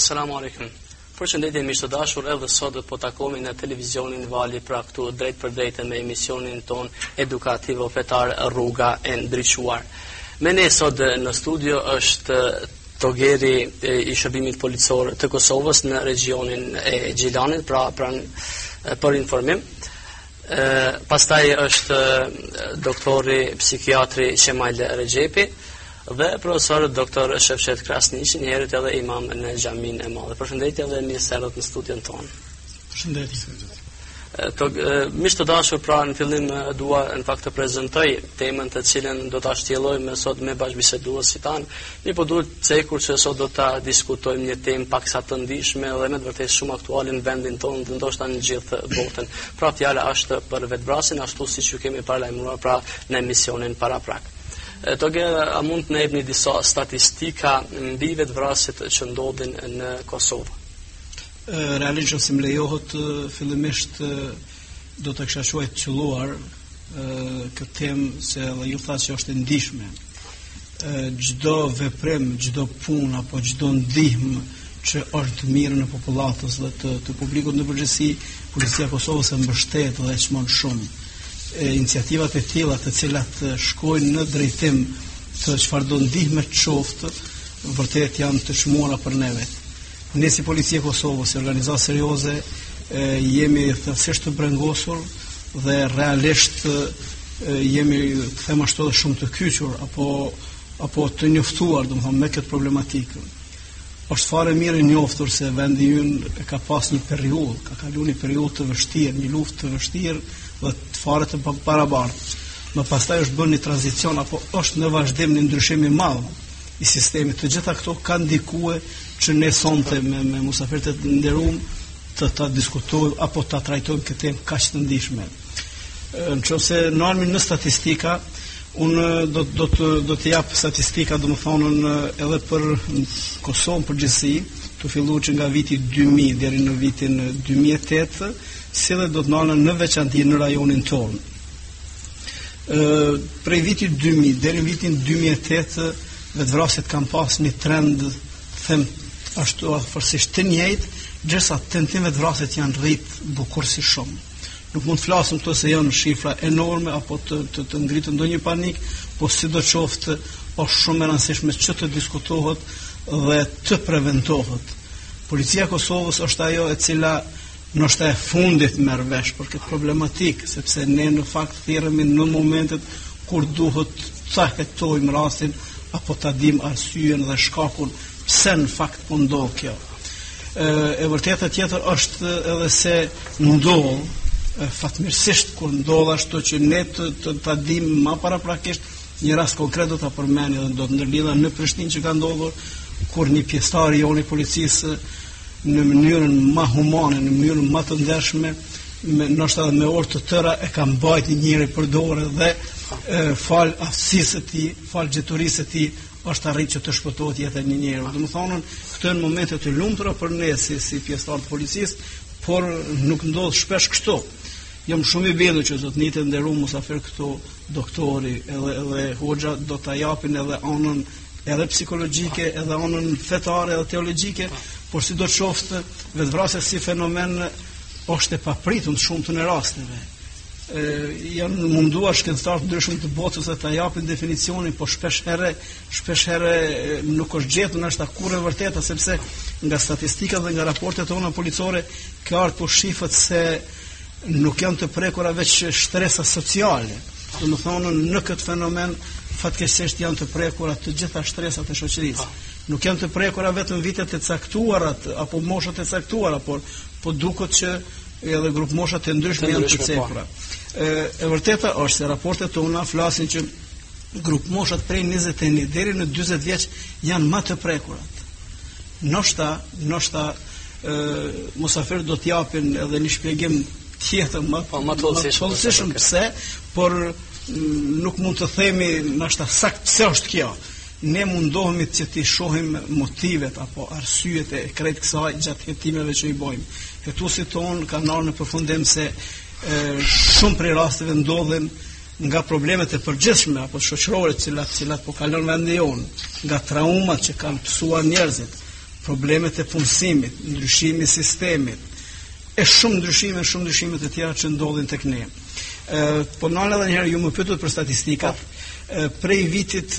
Selamu alejkum. Përshëndetje miq të dashur, edhe sot po takohemi në televizionin Vali pra këtu drejtpërdrejt me emisionin tonë edukativo-fetar Rruga e ndriçuar. Me ne sot në studio është togeri i shërbimit policor të Kosovës në regjionin e Gjilanit, pra pra për informim. E, pastaj është doktori psikiatri Qemajl Rexhepi, Dhe profesor doktor Shefqet Krasniqi, njëherit edhe imam në Xhaminë e Madhe. Përshëndetje dhe mirë se erdhët në studion tonë. Përshëndetje. Miq të dashur pra në fillim dua në fakt të prezantoj temën të cilën do ta shtjellojmë sot me bashkëbiseduesit tanë. Mirëpo duhet cekur se sot do ta diskutojmë një temë paksa të ndjeshme dhe me të vërtetë shumë aktuale në vendin tonë dhe ndoshta në gjithë botën. Pra fjala është për vetëvrasjen ashtu siç ju kemi paralajmëruar pra në emisionin paraprak. Toger, a mund të na epni disa statistika mbi vetëvrasjet që ndodhin në Kosovë? Realisht nëse më lejohet, fillimisht do të kisha quajt të qëlluar këtë temë siç edhe ju thatë që është e ndjeshme. Çdo veprim, çdo punë, apo çdo ndihmë që është në të mirën e popullatës dhe të, të publikut në përgjithësi, Policia e Kosovës e mbështet dhe e çmon shumë. iniciativat e tilla të cilat shkojnë në drejtim të çfarëdo ndihme qoftë, vërtet janë të çmuara për neve. Ne si policia e Kosovës, si organizatë serioze, jemi thellësisht të brengosur dhe realisht jemi të them ashtu edhe shumë të kyçur apo apo të njoftuar, domethënë me këtë problematikë. Është fare mirë e njoftur se vendi ynë ka pas një periudhë, ka kaluar një periudhë të vështirë, një luftë të vështirë dhe fare të pabarabartë. Më pastaj është bërë një tranzicion apo është në vazhdim një ndryshim i madh i sistemit. Të gjitha këto kanë ndikuar që ne sonte me me musafirët e nderuam ta diskutojmë apo ta trajtojmë këtë temë kaq të ndjeshme. Në qoftë se nalemi në statistika, unë do, do, të, do të jap statistika, domethënë, edhe për Kosovën në përgjithësi, tu fillu që nga viti 2000 deri në vitin 2008, si dhe do të nalna në veçanti në rajonin tonë. Prej vitit 2000 deri në vitin 2008, vetëvrasjet kanë pas një trend, them ashtu afërsisht të njëjtë, gjersa tentim vetëvrasjet janë rritë bukur si shumë. Nuk mund të flasim këtu se janë shifra enorme apo të të, të ngritet ndonjë panik, po sidoqoftë është shumë e rëndësishme që të diskutohet dhe të preventohet. Policia e Kosovës është ajo e cila ndoshta e fundit merr vesh për këtë problematikë, sepse ne në fakt thirremi në momentet kur duhet ta hetojmë rastin apo ta dimë arsyen dhe shkakun Pse në fakt po ndodh kjo? Ë e vërteta tjetër është edhe se ndodh fatmirësisht kur ndodh ashtu që ne të të, ta dim më paraprakisht një rast konkret do ta përmendi dhe do të ndërlidhna në Prishtinë që ka ndodhur kur një pjesëtar i joni i policisë në mënyrën më humane, në mënyrën më të ndershme, ndoshta edhe me orë të tëra e ka mbajt një njeri për dore dhe e, falë aftësisë së tij, falë gjeturisë së tij, është arrit që të shpëtohet jeta e një njeriu. Domethënë, këto janë momente të lumtura për ne si si pjesëtarë të policisë, por nuk ndodh shpesh kështu. Jam shumë i bindur që zotnitë e nderum musafirë këtu, doktori edhe edhe hoxha do ta japin edhe anën edhe psikologjike, edhe anën fetare edhe teologjike, por si do të qoftë, vetëvrasja si fenomen është e papritur shumtën e rasteve. janë munduar shkencëtarë të ndryshëm të botës ta japin definicionin, por shpesh herë shpesh herë nuk është gjetur ndoshta kurrë e vërteta sepse nga statistikat dhe nga raportet tona policore ka ardhur, po shihet se nuk janë të prekura veç shtresa sociale. Domethënë në këtë fenomen fatkeqësisht janë të prekura të gjitha shtresat e shoqërisë. Nuk janë të prekura vetëm vitet e caktuara apo moshat e caktuara, por po duket që Edhe grup mosha të ndryshme janë të prekura. E, e vërteta është se raportet tona flasin që grup moshat prej 21 deri në 40 vjeç janë më të prekurat. Noshta, noshta ë musafirët do të japin edhe një shpjegim tjetër më po, më thellësishëm pse, por nuk mund të themi noshta saktë pse është kjo. Ne mundohemi që t'i shohim motivet apo arsyet e krejt kësaj gjatë hetimeve që i bojmë. Hetuesit tonë kanë ardhë në përfundim se shumë prej rasteve ndodhin nga problemet e përgjithshme apo shoqërore të cilat cilat po kalon vendi jonë, nga traumat që kanë pësuar njerëzit, problemet e punësimit, ndryshimi i sistemit, e shumë ndryshime, shumë ndryshime të tjera që ndodhin tek ne. Ë po thom edhe një herë ju më pyetët për statistikat. E, prej vitit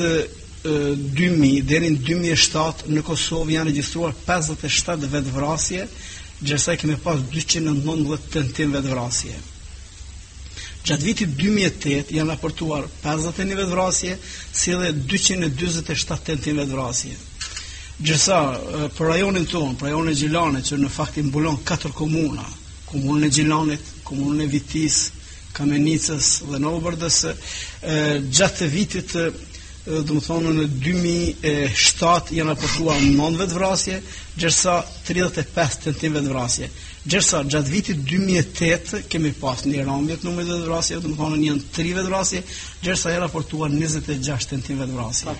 2000 deri në 2007 në Kosovë janë regjistruar 57 vetvrasje, gjersa kemi pas 219 tentim vetvrasje. Gjatë vitit 2008 janë raportuar 51 vetvrasje, si edhe 247 tentim vetvrasje. Gjersa, për rajonin tonë, për rajonin e Gjilanit, që në fakt i mbulon katër komuna, komunën e Gjilanit, komunën e Vitisë, Kamenicës dhe Novobërdës, gjatë vitit domethënë 2007 janë raportuar 9 vetëvrasje, gjersa 35 tentim vetëvrasje. Gjersa gjatë vitit 2008 kemi pas një ramje të vetëvrasjeve, domethënë janë 3 vetëvrasje, gjersa janë raportuar 26 tentim vetëvrasje.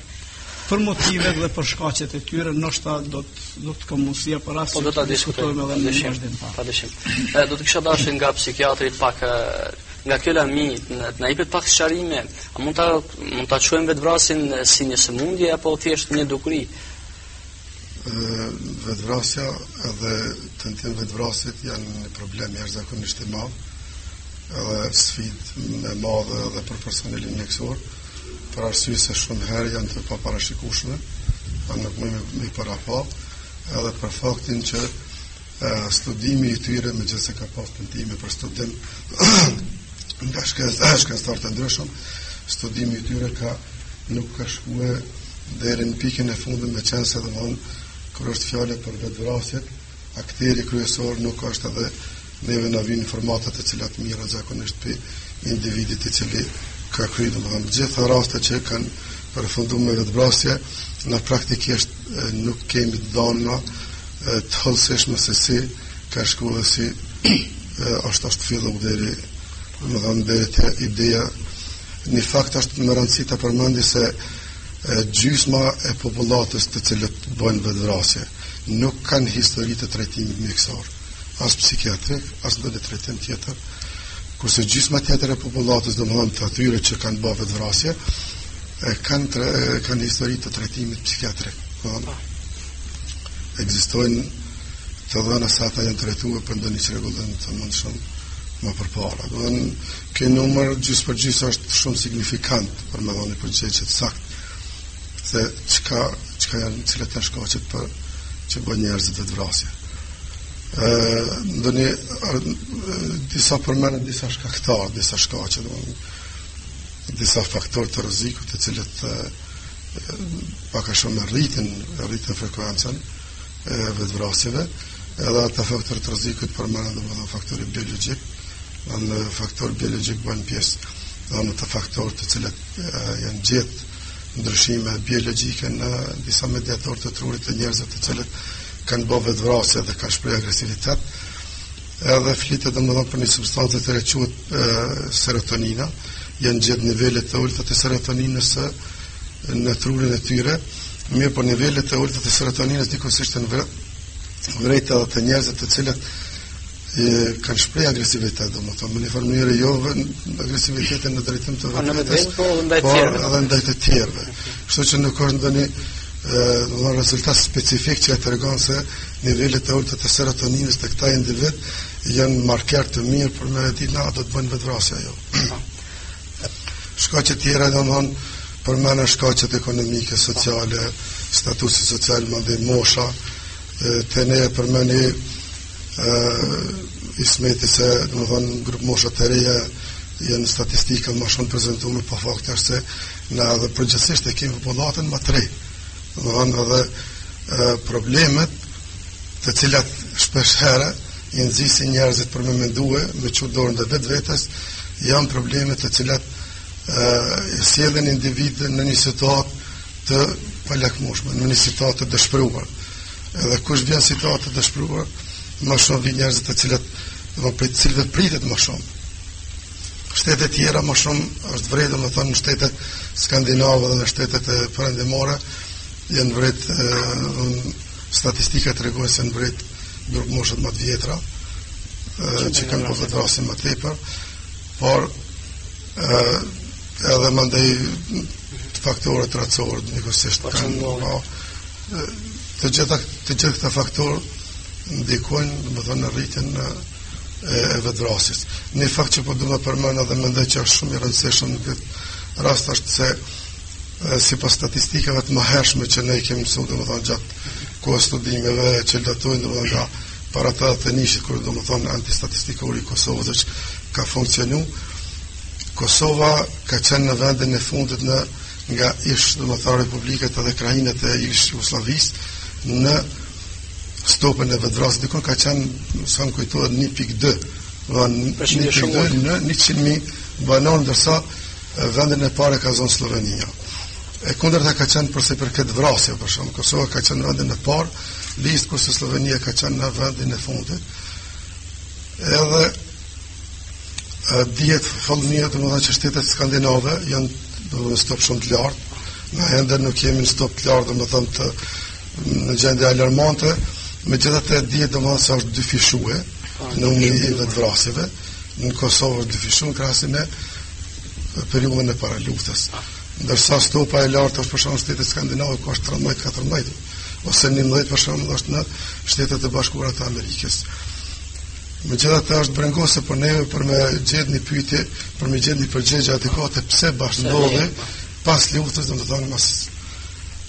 për motivet dhe për shkaqet e tyre, ndoshta do të do të kem mundësi apo rast po do ta diskutojmë edhe në vazhdim. Padyshim. Ë do të kisha dashur nga psikiatri pak nga kjo lëmi të na jepet pak sqarime, a mund ta mund ta quajmë vetëvrasjen si një sëmundje apo thjesht një dukuri? Vetëvrasja dhe tentim vetëvrasjet janë një problem jashtëzakonisht i madh, edhe sfidë e madhe edhe për personelin mjekësor, për arsye se shumë herë janë të paparashikueshme, nuk mun me i parapa, edhe për faktin që studimi i tyre megjithëse ka pas tentime për studim nga shkencëtarë të ndryshëm studimi i tyre ka nuk ka shkue deri në pikën e fundit meqenëse domethënë kur është fjala për vetëvrasjet aktori kryesor nuk është edhe neve na vinë informatat e cilat merren zakonisht prej individit i cili ka kry domethënë gjitha rastet që kanë përfundu me vetëvrasje ne praktikisht nuk kemi të dhana të hollësishme se si ka shku dhe si është është fillu deri, domethënë deri te ideja. Një fakt është me rëndësi ta përmendi se gjysma e popullatës të cilët bëjnë vetëvrasje nuk kanë histori të trajtimit mjekësor, as psikiatrik, as ndonjë trajtim tjetër. Kurse gjysma tjetër e popullatës, domethënë të atyre që kanë bërë vetëvrasje, kanë kanë histori të trajtimit psikiatrik. Po. Ekzistojnë të dhëna se ata janë trajtuar për ndonjë çrregullim të mundshëm më përpara. Domethënë ky numër gjysmë për gjysmë është shumë signifikant për me dhonë përgjigje të saktë se çka çka janë cilat janë shkaqet për që bën njerëzit vetëvrasje. Ë ndonjë disa përmend disa shkaktarë, disa shkaqe, domethënë disa faktorë të rrezikut të cilët pak a shumë rritin, rritin frekuencën e vetëvrasjeve, edhe ata faktorë të rrezikut përmenden domethënë faktori biologjik, domethënë faktor biologjik bën pjesë domethënë te faktorët të cilët e, janë gjetë ndryshime biologjike në disa mediatorë të trurit te njerëzit të cilët kanë bo vetëvrasje dhe kanë shpreh agresivitet edhe flitet domethënë për një substancë e quajtur serotonina janë gjetë nivelet e ulëta të serotoninës në trurin e tyre, mirëpo nivelet e ulta të serotoninës gjithashtu janë vërë, vërejt edhe te njerëzit të cilët e, kanë shpreh agresivitet, domethënë, në një farë mënyre jo agresivitetin në drejtim të po, vetes, po, por edhe ndaj të tjerëve. Kështu që nuk është ndonjë rezultat specifik që e tregon se nivelet e ulta të serotoninës te këta individë janë marker të mirë për me e ditë a do të bëjnë vetëvrasje a jo. Po. Shkaqet tjera domethënë përmenden shkaqet ekonomike, sociale, statusi social, edhe mosha, te ne e përmendi Ismeti se domethënë grupmosha të reja janë në statistika më shumë prezentume por fakt është se ne edhe përgjithësisht e kemi popullatën më të re domethënë edhe problemet të cilat shpesh herë i nxisin njerëzit për me mendue, me çu dorën ndaj vetvetes, janë probleme të cilat e sjellin individin në një situatë të palakmushme, në një situatë të dëshpëruar. Edhe kush vjen në situatë të dëshpëruar, më shumë vijnë njerëzit të cilët domethënë prej të cilëve pritet më shumë. Shtetet tjera më shumë është vërejt domethënë në shtetet skandinave dhe në shtetet perëndimore, janë vërejt Statistikat tregojnë se janë vërejt grupmoshat më të vjetra që kanë vetëvrasje më tepër, por edhe mandej faktorët racorë, njëkohësisht kanë, po, të gjitha të gjithë këta faktorë ndikojnë, domethënë, në rritjen e vetëvrasjes. Një fakt që po du me përmend edhe mendoj që është shumë i rëndësishëm në këtë rast është se sipas statistikave të mahershme që ne kemi mësu, domethënë, gjatë kohës së studimeve që datojnë, domethënë, nga para 81-shit, kur domethënë, Enti Statistikor i Kosovës ka funksionu, Kosova ka qenë në vendin e fundit nga ish, domethënë, republikat edhe krahinat e ish Jugosllavisë, në stopën e vetëvrasjes, diku ka qenë, sa më kujtohet, 1.2, dhe në 1.2 në 100.000 banorë, ndërsa, vendin e parë e ka zonë Sllovenia. E kundërta ka qenë për sa i përket vrasjeve, për shembull, Kosova ka qenë në vendin e parë, në listë kurse Sllovenia ka qenë në vendin e fundit. Edhe dihet fëllëmija domethënë që shtetet skandinave janë në stopë shumë të lartë, ne ende nuk jemi në stopë të lartë domethënë në gjendje alarmante, megjithatë dihet domethënë që është dyfishue, numri i vetëvrasjeve. në Kosovë është dyfishu krahasu me periudhën e paraluftës. Ndërsa stopa e lartë është për shembull shtetet skandinave, ku është 13-14, ose 11 për shembull që është në shtetet e bashkuara të Amerikës. Megjithatë është brengosëse për neve për me gjetë një pyetje, për me gjetë një përgjigje adekuate, pse bash ka ndodhë, pas luftës domethënë mas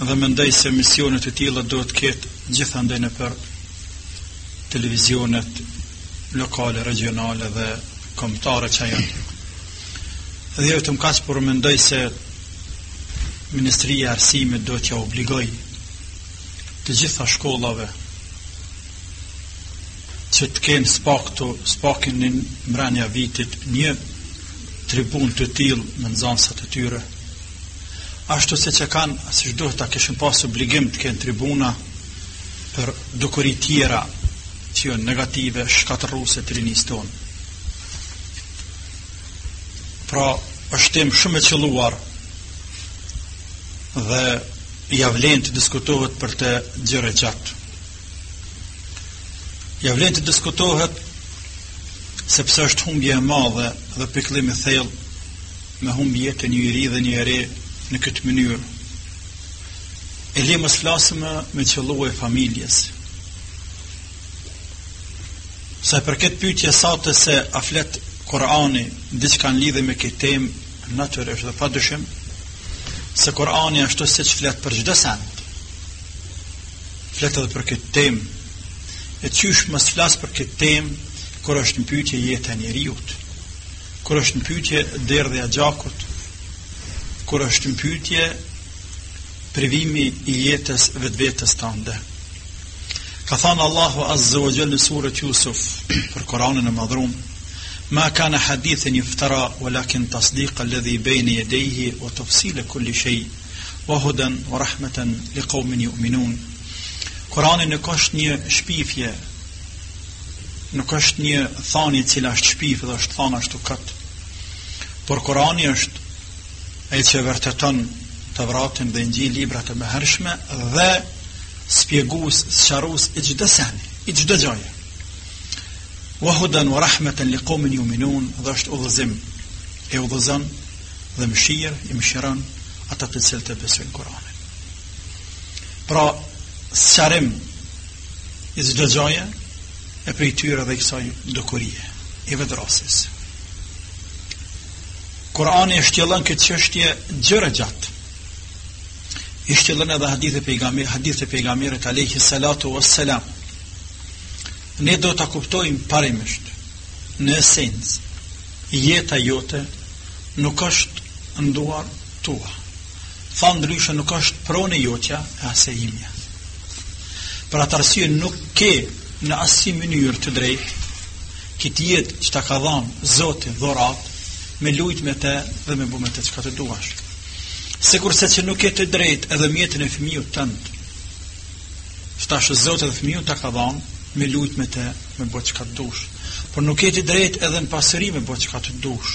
Dhe mendoj se emisione të tilla duhet të ketë gjithandej nëpër televizionet lokale, regionale dhe kombëtare që janë. Dhe jo vetëm kaq, por mendoj se Ministria e Arsimit duhet t'ia obligoj të gjitha shkollave që të kenë s'paktu, s'paku një mbrenda vitit një tribunë të tillë me nxansat e tyre, ashtu siç e kanë, siç duhet ta kishin pasë obligim të kenë tribuna për dukuri tjera që jon negative shkatërruese të rinisë tonë. Pra, është temë shumë e qëlluar dhe ia vlen të diskutohet për të gjerë e gjatë. Ia vlen të diskutohet sepse është humbje e madhe dhe pikëllim i thellë me humb jetën një i ri dhe një e re në këtë mënyrë. E le mos flasim me qëllu i familjes. Sa i përket pyetjes sate se a flet Kurani diçka në lidhje me këtë temë natyrisht dhe padyshim se Kurani ashtu siç flet për çdo send Flet edhe për këtë temë. E qysh mos flas për këtë temë kur është në pyetje jeta e njeriut. Kur është në pyetje derdhja e gjakut. Kur është në pyetje privimi i jetës vetvetes tande. Ka thanë Allahu Azza wa Jalla në surën Yusuf për Kur'anin e madhnum, "Ma kana hadithan yuftara, walakin tasdiq alladhi bayna yadayhi wa tafsil kulli shay." wa hudan wa rahmatan liqaumin yu'minun. Kurani nuk është një shpifje, nuk është një thanie e cila është shpifë dhe është thana ashtu kot. Por Kurani është ai që vërteton Tevratin dhe Inxhilin, librat e mëhershme dhe shpjegues, sqarues i çdo seni, i çdo gjëje. Wa hudan wa rahmatan liqaumin yu'minun, dhe është udhëzim e udhëzon dhe mëshirë i mëshiron ata të cilët e besojnë Kur'anin. Pra, sqarim i çdo gjëje e prej tyre dhe i kësaj dukurie i vetëvrasjes. Kur'ani e shtjellon këtë çështje gjerë e gjatë. E shtjellon edhe hadithi i pejgamberit, hadithet e pejgamberit alayhi salatu wassalam. Ne do ta kuptojmë parimisht në esencë jeta jote nuk është në duar tua. Thanë ndryshe nuk është pronë e jotja e as e imja. Për atë arsye nuk ke në asnjë mënyrë të drejtë këtë jetë që ta ka dhanë Zoti dhuratë me lujt me të dhe me bo me të çka të duash. Sikurse që nuk ke të drejtë edhe n'jetën e fëmijës tënd. S'ta ka Zoti edhe fëmiun ta ka dhanë me lujt me te me bo çka të dush por nuk ke ti drejt edhe në pasuri me bo çka të dush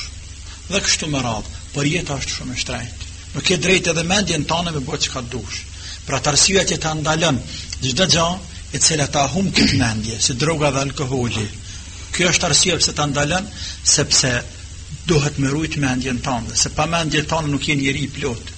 dhe kështu me radh por jeta është shumë e shtrenjt nuk ke drejt edhe mendjen tane me bo çka të dush për at arsye që ta ndalon çdo gja e cila ta hum këtë mendje si droga dhe alkooli kjo është arsyja pse ta ndalon sepse duhet me rujt mendjen tane se pa mendjen tane nuk je njeri i plot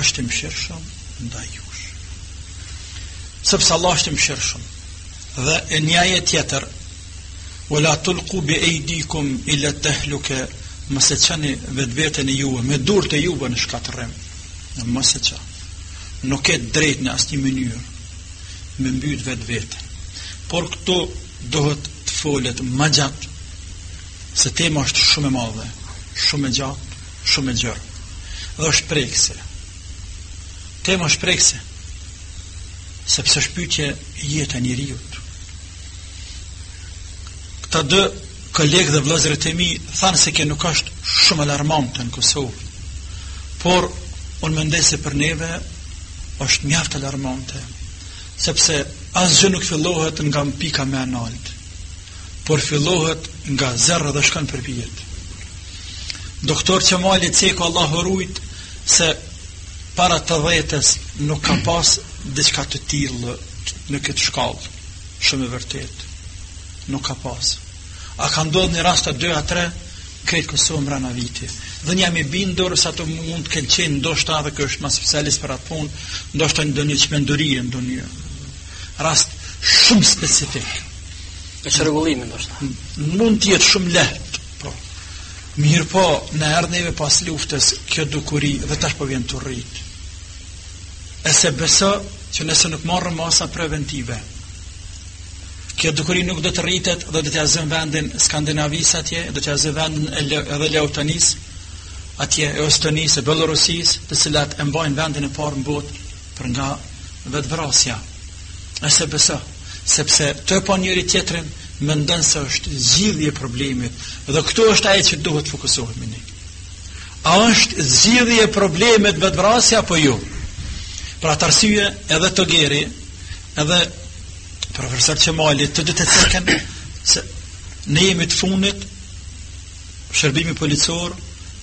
është i mëshirshëm ndaj juve. Sepse Allahu është i mëshirshëm. Dhe e ni ajet tjetër, "Wala tulqu bi aydikum ila tahluka" Mos e çoni vetveten e juve Me durt e juve në shkatërrim Mos e ço Nuk ke drejt në asnjë mënyrë Me mbyt vetveten Por këtu dohet të folet ma gjatë Se tema është shumë e madhe Shumë e gjatë Shumë e gjerë. Dhe është prekëse. Tema është prekëse. Sepse është në pytje jeta e njeriut. Këta dy kolegë dhe vllazërit e mi thanë se kjo nuk është shumë alarmante në Kosovë. Por, unë mendoj se për neve është mjaft alarmante. Sepse asgjë nuk fillohet nga pika ma e naltë. por fillohet nga zero dhe shkon përpjet. Doktor Qemali ceku Allahu e rujt se para 2000-ës nuk ka pas diçka të tillë në këtë shkallë. Shumë e vërtet. Nuk ka pas. A ka ndodhë një rast a 2 a 3 kejt këso mrena viti. Dhe unë jam i bindur se ato mund të kenë qenë ndoshta dhe ky është ma specialist për atë punë, ndoshta ndonjë çmendurie, ndonjë Rast shumë specifik. Me çrregullim ndoshta. Mund të jetë shumë lehtë. Po. Mirëpo, na erdh neve pas luftës, kjo dukuri dhe tash po vjen tu u rrit. E s'e besoj që nëse nuk merren masa preventive, kjo dukuri nuk do të rritet dhe do t'ia zën vendin Skandinavisë atje, do t'ia zën vendin edhe Lituanisë, atje Estonisë, e Bellorusisë, të cilat e mbajnë vendin e parë në botë, për nga vetëvrasja e s'e besoj sepse tu pa njëri tjetërin mendon se është zgjidhje e problemit dhe këtu është ajo që duhet të fokusohemi ne a është zgjidhje e problemit vetëvrasja apo jo për at arsye edhe të geri edhe profesor Qemali të dytë e cekën se ne jemi të funit shërbimi policor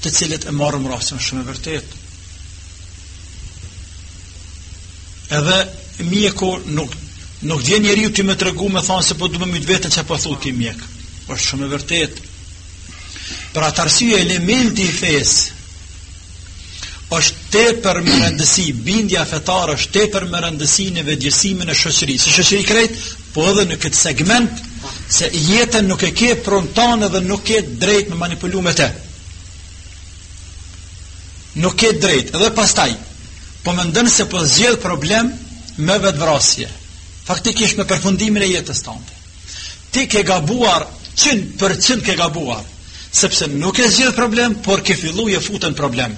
të cilët e marrim rastin shumë e vërtetë Edhe mjeku nuk nuk vjen njeriu ty me tregu me than se po du me myt veten çka po thotë ti mjek. Është shumë e vërtetë. Për atë arsye elementi i fesë është tepër me rëndësi, bindja fetare është tepër me rëndësi në vetëdijesimin e shoqëri. Si shoqëri krejt, po edhe në këtë segment, se jetën nuk e ke pronë tanen dhe nuk ke drejt me manipulu me te. Nuk ke drejt Dhe pastaj Po mendon se po zgjidh problem Me vetëvrasje Faktikisht me përfundimin e jetës tande Ti ke gabuar 100% ke gabuar Sepse nuk e zgjidh problem Por ke fillu je fut n'problem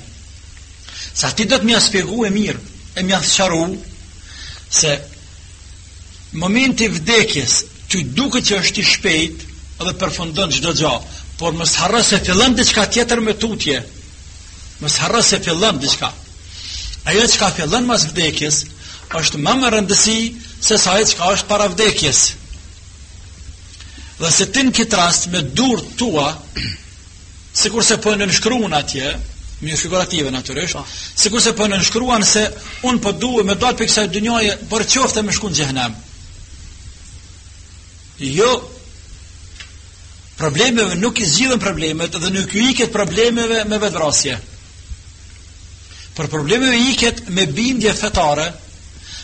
Se ati do t'me ia shpjegu e mirë E me ia sqaru Se Momenti i vdekjes Ty duket që është i shpejtë dhe përfundon çdo gja, por mos harro se fillon diçka tjetër ma tutje. Mos harro se fillon diçka. Ajo çka fillon mas vdekjes është ma me rëndësi se sa ajo çka është para vdekjes. Dhe se ti në këtë rast me durt tua Sikurse po nënshkruan atje, mënyrë figurative natyrisht, po. sikurse po nënshkruan se un po du me dal pi ksaj dynjaje për qoftë me shku n'xhehnem. Jo problemeve nuk i zgjidhen problemet dhe nuk i iket problemeve me vetvrasje. Por problemeve i iket me bindje fetare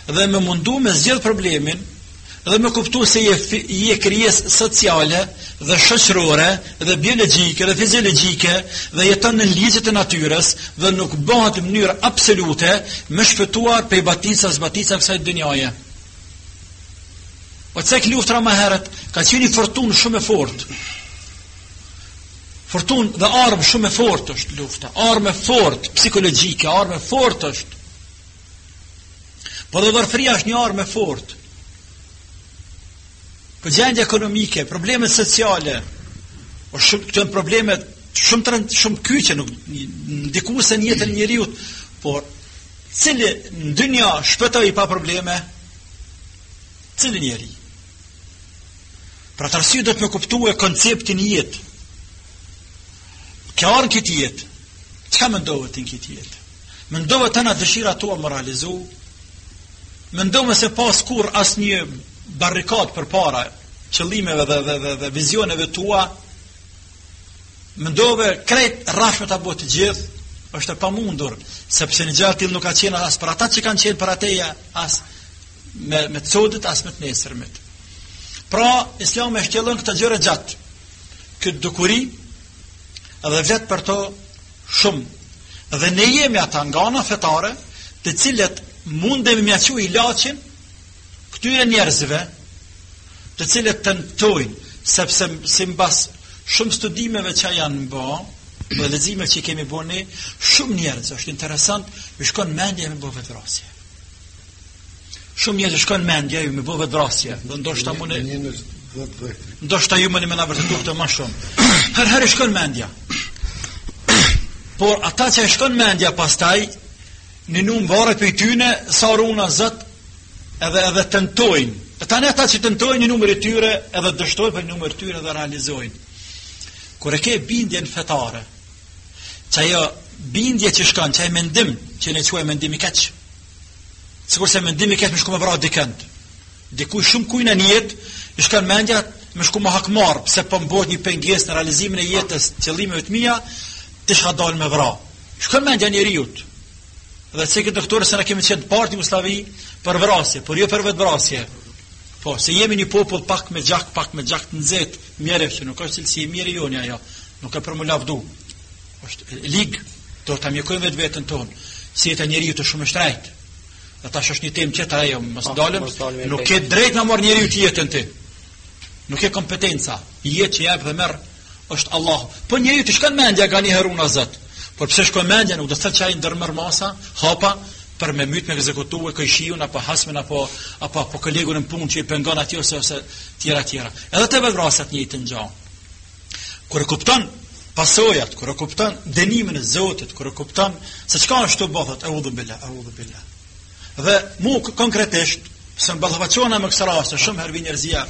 dhe me mundu me zgjidh problemin dhe me kuptu se je, je krijes sociale dhe shoqërore dhe biologjike dhe fiziologjike dhe jeton në ligjet e natyrës dhe nuk bahet në mënyrë absolute me shpëtuar prej batica zbatica kësaj dynjaje. U cek lufta ma herët, ka qenë furtunë shumë e fort. Furtunë dhe armë shumë e fort është lufta. Armë e fort, psikologjike, armë e fort është. Po dhe varfëria asht një armë e fort. Po gjendja ekonomike, problemet sociale, janë shumë këto probleme, shumë të rëndë, shumë kyçe, ndikuese n'jetën e njeriut, por cili në dynja shpëtoi pa probleme, cili njeri. Për atë arsye do të me kuptue konceptin jetë, ke ardh n' këtë jetë, çka mendove ti në këtë jetë? Mendove tana dëshirat tua m'u realizu, mendove s'e pas kurrë asnjë barrikadë përpara qëllimeve dhe, dhe, dhe, dhe vizioneve tua, mendove krejt rrafsh me ta ba të gjithë, është e pamundur, sepse një gja e tillë nuk ka qenë as për ata që kanë qenë para teje, as me, me të sotit, as me të nesërmit. Pra, islami e shtjellon këtë gjerë e gjatë, këtë dukuri, edhe flet për to Shumë. Dhe ne jemi ata nga ana fetare, të cilët mundemi me ja qu ilaçin këtyre njerëzve, të cilët tentojnë, sepse simbas shumë studimeve që janë bo, dhe lexime që i kemi bo ne, shumë njerëz, është interesant, i shkon mendja me bo vetëvrasje. Shumë njerëz i shkon mendja me bo vetëvrasje, dhe ndoshta munë ndoshta ju muni me na vërtetu këtë më shumë. Her herë shkon mendja. Por ata që i shkon mendja pastaj një numër prej tyne na ruana Zot edhe edhe tentojnë. E tani ata që tentojnë një numër i tyre edhe dështojnë por një numër i tyre dhe realizojnë. Kur e ke bindjen fetare, që ajo bindje që shkon, që ai mendim që ne quajmë mendim i keq, Sikurse mendimi i keq me shku me vra dikend. Dikuj shumëkujt në jetë, i shkon mendja me shku me u hakmarrë, pse po m'bohet një pengesë në realizimin e jetës, qëllimeve të mija, të shkoj dal me vra. I shkon mendja njeriut. Dhe se këtë dëfton se ne kemi qenë të part n' Jugoslavi për vrasje, por jo për vetëvrasje. Po, se jemi një popull pak me gjak, pak me gjak të nxehtë, mirëpo nuk është cilësi e mirë e jona ajo, nuk është për me lavdu. është e ligë, do ta mjekojmë vetveten tonë, se jeta e njeriut shumë e shtrajt. Dhe tash është një temë që tjetër ajo, mos ah, dalëm, nuk ke drejt me ia marr njeriut jetën ti. Nuk ke kompetenca, ai që jep dhe merr është Allah. Po njeriut i shkon mendja nganjëherë, ruana o Zot. Por pse shkon mendja nuk do të thotë që ai ndërmerr masa, hapa për me myt me ekzekutuar kojshiun apo hasmin apo apo apo kolegun në punë që i pengon atij ose ose tjera tjera. Edhe te vetëvrasjet njëjtë ngjan. Kur e kupton pasojat, kur e kupton dënimin e Zotit, kur e kupton se çka është tu u bo, thotë eudhubillah, eudhubillah. Dhe mu konkretisht, se ballafaqona me kësi raste, shumë herë vinë njerëzia,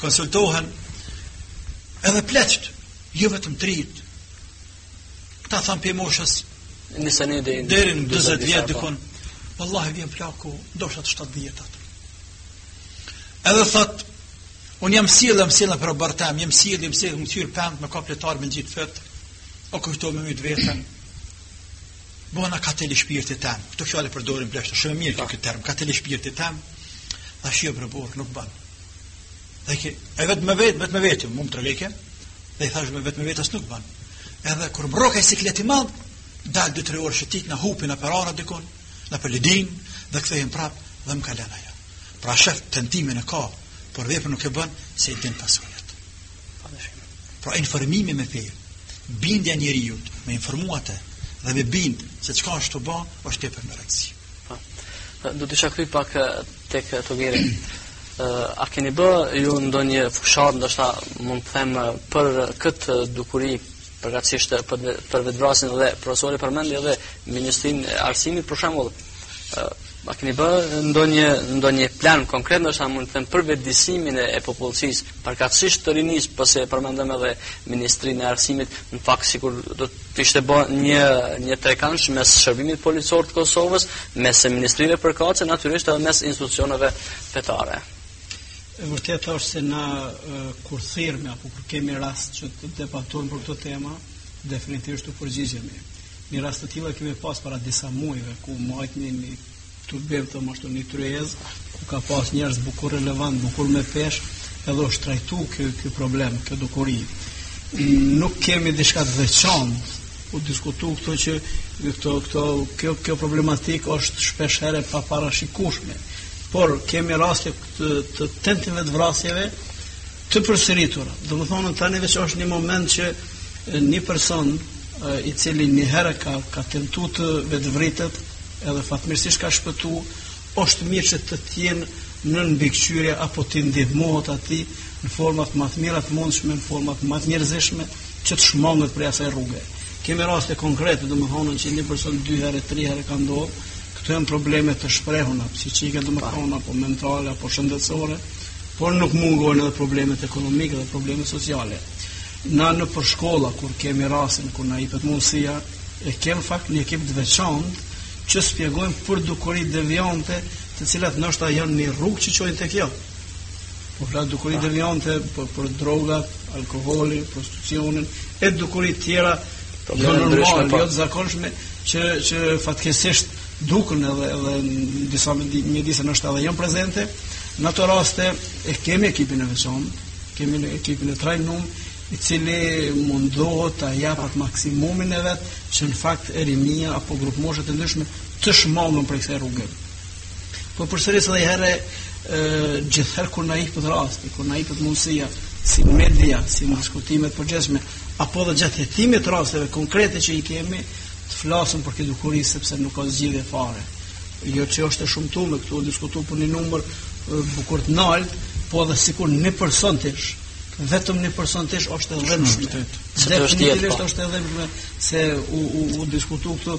konsultohen edhe pleqët, jo jo vetëm të rit, këta thamë prej moshës, nëse edhe deri në 40 vjet dikun, vallahi vjen plaku, ndoshta 70 vjetët. Edhe thotë, Unë jam sjellë, jam sjellë për oborr tem, jam sjellë, jam sjellë, më thirr mendja, me kap litarin me gjithë fyt, e kujto me mytë veten, me u bo katili shpirti tem, këtë fjalë përdorin pleqtë, shumë mirë kjo këtë term, katili shpirti tem, dhe shio për borë, nuk banë. Dhe ke, e vetë me vetë, vetë me vetë, mund të rëgeke, dhe i thashë me vetë me vetë, asë nuk banë. Edhe kur më roke si kleti madh, dal dy tre orë shëtit hupi, nëpër ara dikun, nëpër ledina, dhe kthehem prapë, dhe më kalon ajo. Pra shif tentimin e ka, por veprën nuk e bën se i din pasojat. Pra informimi me fe, bindja e njeriut me informu atë dhe me bind se çka është tu bo, është tepër me rëndësi. Po. Do të shkoj pak tek to gjerë. a keni bë ju ndonjë fushatë ndoshta mund të them për këtë dukuri Përkatësisht për, për vetëvrasjen dhe profesori përmendi edhe Ministrinë e Arsimit për shembull, a keni bërë ndonjë ndonjë plan konkret ndoshta mund të them për vetëdijësimin e, e popullsisë, përkatësisht të rinisë, pasi e përmendëm edhe Ministrinë e Arsimit, në fakt sikur do të ishte bë një një trekansh mes shërbimit policor të Kosovës, mes ministrive përkatëse natyrisht edhe mes institucioneve fetare. E vërteta është se na kur thirremi apo kur kemi rast që të debatojmë për këto tema, definitivisht u përgjigjemi. Një rast të tillë kemi pas para disa muajve ku u majt një tubim të themi një tryezë, ku ka pas njerëz bukur relevant, bukur me peshë, edhe është trajtu kjo, kjo problem, kjo dukuri. Nuk kemi diçka të veçantë u diskutu këto që këto, këto, kjo, kjo problematikë është shpeshherë e paparashikueshme. Por kemi raste të të tentim vetëvrasjeve të përsëritura. Domethënë tani veç është një moment që një person i cili një herë ka ka tentu të vetëvritet edhe fatmirësisht ka shpëtu është mirë që të të jenë nën mbikëqyrje apo t'i ndihmohet atij në format ma të mira të mundshme, në format ma të njerëzishme që të shmanget prej asaj rruge. Kemi raste konkrete, domethënë që një person dy herë, tri herë ka ndodh, Këto janë probleme të shprehuna, psikike domethënë, apo mentale, apo shëndetsore, por nuk mungojnë edhe problemet ekonomike dhe problemet sociale. Na nëpër shkolla, kur kemi rastin, kur na ipet mundësia, e kemi në fakt një ekip të veçantë, që shpjegojnë për dukuri devijante, të cilat ndoshta janë një rrugë që çojnë te kjo. Po pra dukuri devijante për, për drogat, alkoholin, prostitucionin, e dukuri tjera të jo normale, jo të zakonshme, që, që fatkeqësisht duken edhe, edhe në disa një disa ndoshta edhe janë prezente, në ato raste e kemi ekipin e veçantë, kemi ekipin e trajnum, i cili mundohet të japë maksimumin e vet, që në fakt e rinia apo grupmoshat e ndryshme të shmangen prej kësaj rruge. Po përsëris edhe një herë gjithherë kur na ipet rasti, kur na ipet mundësia, si në media, si në diskutime të përgjithshme, apo edhe gjatë hetimit rasteve konkrete që i kemi, të flasim për këtë dukuri, sepse nuk ka zgjidhje fare. Jo që është e shumtë me, këtu u diskutu për një numër bukur të naltë, po edhe sikur një person të ishte, vetëm një person të ishte është e dhimbshme. Definitivisht po, është e dhimbshme se u, u, u diskutu këtu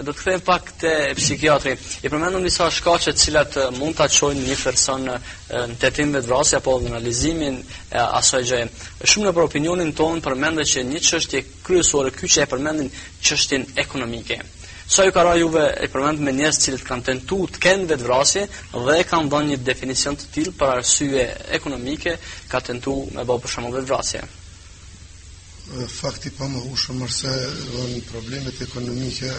Do të kthehemi pak te psikiatri. I përmendëm disa shkaqe të cilat mund ta çojnë një person në tentim vetëvrasje apo në finalizimin e asaj gjëje. Shumë nëpër opinionin tonë përmendet që një çështje kryesore e kyçe e përmendin çështjen ekonomike. Sa ju ka ra juve e përmend me njerëz të cilët kanë tentu të kenë vetëvrasje dhe kanë dhënë një definicion të tillë për arsye ekonomike, ka tentu me bë për shembull vetëvrasje. Fakti i pamohueshëm është se janë problemet ekonomike,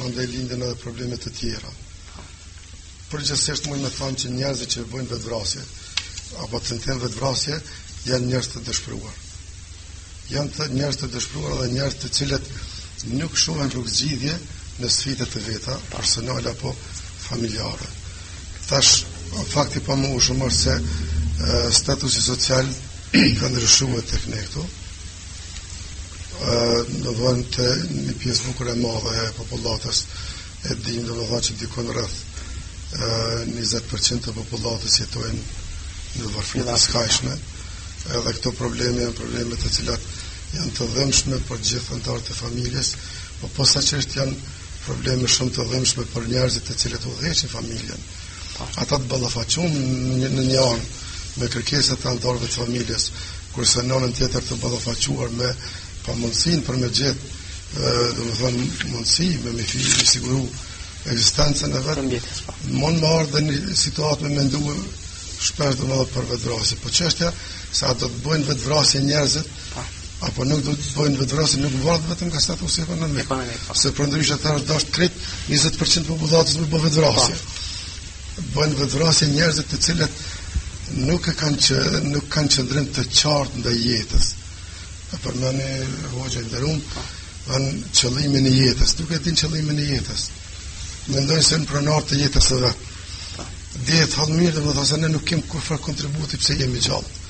mandej lindin edhe probleme të tjera. Përgjithsisht mund me thanë që njerëzit që bëjnë vetvrasje apo tentojnë vetvrasje janë njerëz të dëshpëruar. Janë njerëz të dëshpëruar dhe njerëz të cilët nuk shohin rrugëzgjidhje në sfidat e veta personale apo familjare. Tash fakti i pamohueshëm është se statusi social ka ndryshue tek ne këtu. ë në vend, një pjesë bukur e madhe e popullatës e dimë domethënë që dikun rreth ë 20% të popullatës jetojnë në varfëri të skajshme. Edhe këto probleme janë probleme të cilat janë të dhëmshme për gjithë anëtarët e familjes, por posaçërisht janë probleme shumë të dhëmshme për njerëzit të cilët udhëheqin familjen. Ata të ballafaquar në një anë me kërkesat e anëtarëve të familjes, kurse në anën tjetër të ballafaquar me pamundësinë për me gjetë, domethënë mundësi me me i siguru ekzistencën e vet. Po. Mund me ardhë në një situatë me mendu shpesh domethënë për vetvrasje. Po çështja se a do të bëjnë vetvrasje njerëzit Po. Apo nuk do të bëjnë vetvrasje nuk varet vetëm nga statusi ekonomik. Po. Se përndryshe është dashur krejt 20% e popullatës me bë vetvrasje. Po. Bëjnë vetvrasje njerëz të cilët nuk e kanë që nuk kanë qëndrim të qartë ndaj jetës. E përmendi hoxhë i nderum qëllimin e jetës, nuk e din qëllimin e jetës. Mendojnë se janë pronarë të jetës edhe. Dhe e tha mirë domethënë se, ne nuk kem kurrfarë kontributi pse jemi gjallë.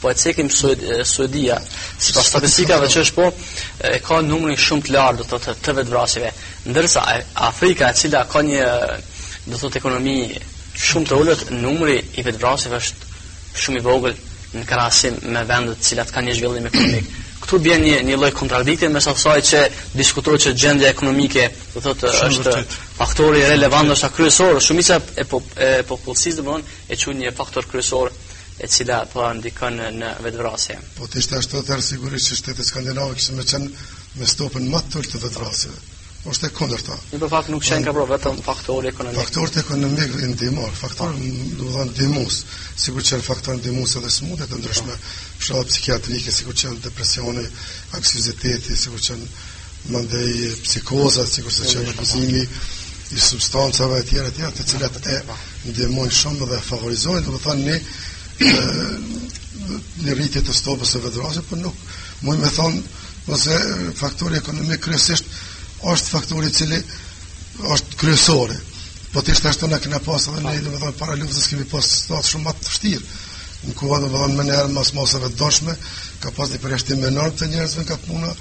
Po e cekim Suedia, sipas statistikave që është po, e ka numrin shumë të lartë, do të thotë të vetvrasjeve. Ndërsa, Afrika e cila ka një, do të thotë ekonomi shumë të ulët, numri i vetvrasjeve është shumë i vogël në krahasim me vendet të cilat kanë një zhvillim ekonomik. Këtu bjen një, një lloj kontradikte mes asaj që diskutohet që gjendja ekonomike do të thotë është faktori relevant, ose kryesor, shumica e, po, e popullsisë domethënë e quajnë një faktor kryesor e cila po ndikon në vetëvrasje. Po të ishte ashtu atëherë sigurisht që shtetet skandinave kishin me qenë me stopën më të ulët të vetëvrasjeve. Po është e kundërta. Në fakt nuk shenjon kah pra vetëm faktori ekonomik. Faktorët ekonomikë janë ndihmës, faktorë po. domethënë ndihmës, sikur që janë faktorë ndihmës edhe smundje të ndryshme, po. shoqë psikiatrike, sikur që janë depresioni, anksioziteti, sikur që mandej psikozat, sikurse që abuzimi i substancave e tjera tjera, të cilat e ndihmojnë shumë dhe favorizojnë, domethënë një një rritje të stopës e vetëvrasjes, por po nuk muj me thonë, nëse faktori ekonomik kryesisht është faktori i cili është kryesor, po të ishte ashtu ne kena pas edhe ne, domethënë, para luftës kemi pas situatë shumë ma të vështirë, në kohën domethënë, mënyrë mas masave të dhunshme, ka pas një përjashtim mënyrë të njerëzve nga puna,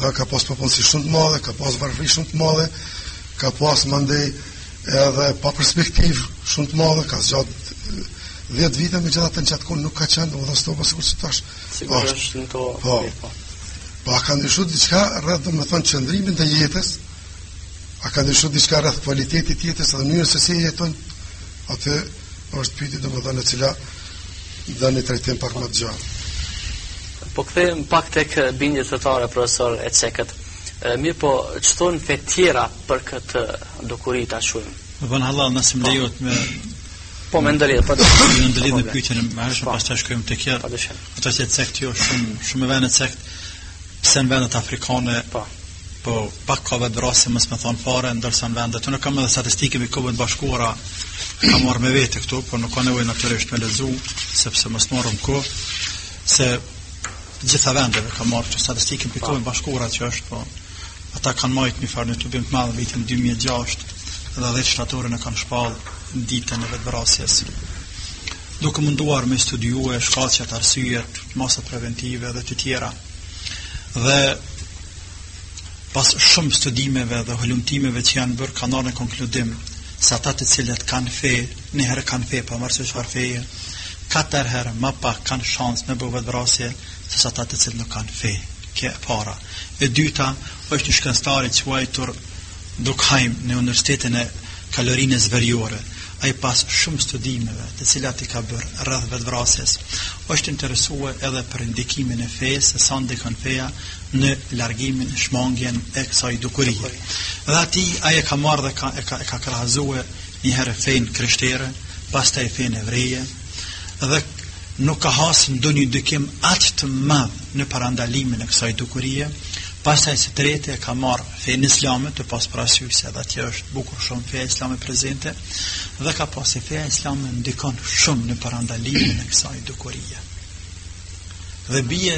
dhe ka pas papunësi shumë të madhe, ka pas varfëri shumë të madhe, ka pas mandej edhe paperspektivë shumë të madhe, ka zgjat 10 vite megjithatë në qatë nuk ka qenë, dhe stopa sikur që tash. Sikur është në to, po, po. Po, a ka ndryshu diçka rreth domethënë qëndrimit ndaj jetës, a ka ndryshu diçka rreth kualitetit të jetës dhe mënyrës se si jeton, atë Është pyetje domethënë e cila do një trajtim pak më të gjatë. Po kthehemi pak tek bindjet fetare, profesor e cekët. Mirëpo, ç'thonë fetë tjera për këtë dukuri të shëmtuar? Më bën halal, nëse më lejoni po. me... Po, me u ndërlidhë, po ju lutem. Me u ndërlidhë me pyetjen e mëhershme pastaj shkojmë te kjo. Po ju lutem. Po atë që cekët ju, shumë, shumë me vend e cekët, pse në vendet afrikane, po. Po pak ka vetëvrasje mos me thonë fare, ndërsa në vendet të në kam edhe statistikën e Kombeve të Bashkuara, kam marrë me vete këtu, por nuk ka nevoj natyrisht me lexu, sepse mos marrim kohë, se gjitha vendeve kam marrë që statistikën e Kombeve të Bashkuara që është, po ata kanë majtë njëfarë një tubim të madh në vitin 2006, edhe dhjetë shtatorin e kanë shpallë në ditën e vetëvrasjes. Duke u munduar me studiue shkaqet, arsyet, masat preventive dhe të tjera. Dhe pas shumë studimeve dhe hulumtimeve që janë bërë, kanë ardhë në konkludim se ata të cilët kanë fe, njëherë kanë fe, pa marrë se çfarë feje, katër herë ma pak kanë shansë me bo vetëvrasje, sesa ata të cilët nuk kanë fe, kjo e para. E dyta, është një shkencëtar i quajtur Durkheim në Universitetin e Kalorinës Veriore, ai pas shumë studimeve të cilat i ka bërë rreth vetëvrasjes, është interesue edhe për ndikimin e fesë, se sa ndikon feja në largimin, shmangien e kësaj dukurie. Dhe ati, ai e ka marrë dhe ka, e ka, e ka krahazue njëherë fejnë krishtere, pastaj fejnë hebreje, dhe nuk ka hasë në ndonjë ndikim aq të madhë në parandalimin e kësaj dukurie, pastaj së treti e ka marrë fenë islame tu pas parasysh se edhe atje është bukur shumë feja islame prezente dhe ka pa se feja islame ndikon shumë në parandalimin e kësaj dukurie dhe bie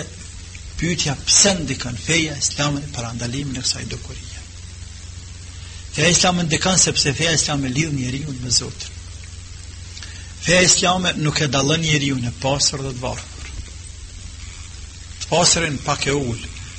pyetja pse ndikon feja islame në parandalimin e kësaj dukurie feja islame ndikon sepse feja islame lidh njeriun me Zotin feja islame nuk e dallon njeriun e pasur dhe të varfër të pasurin pak e ul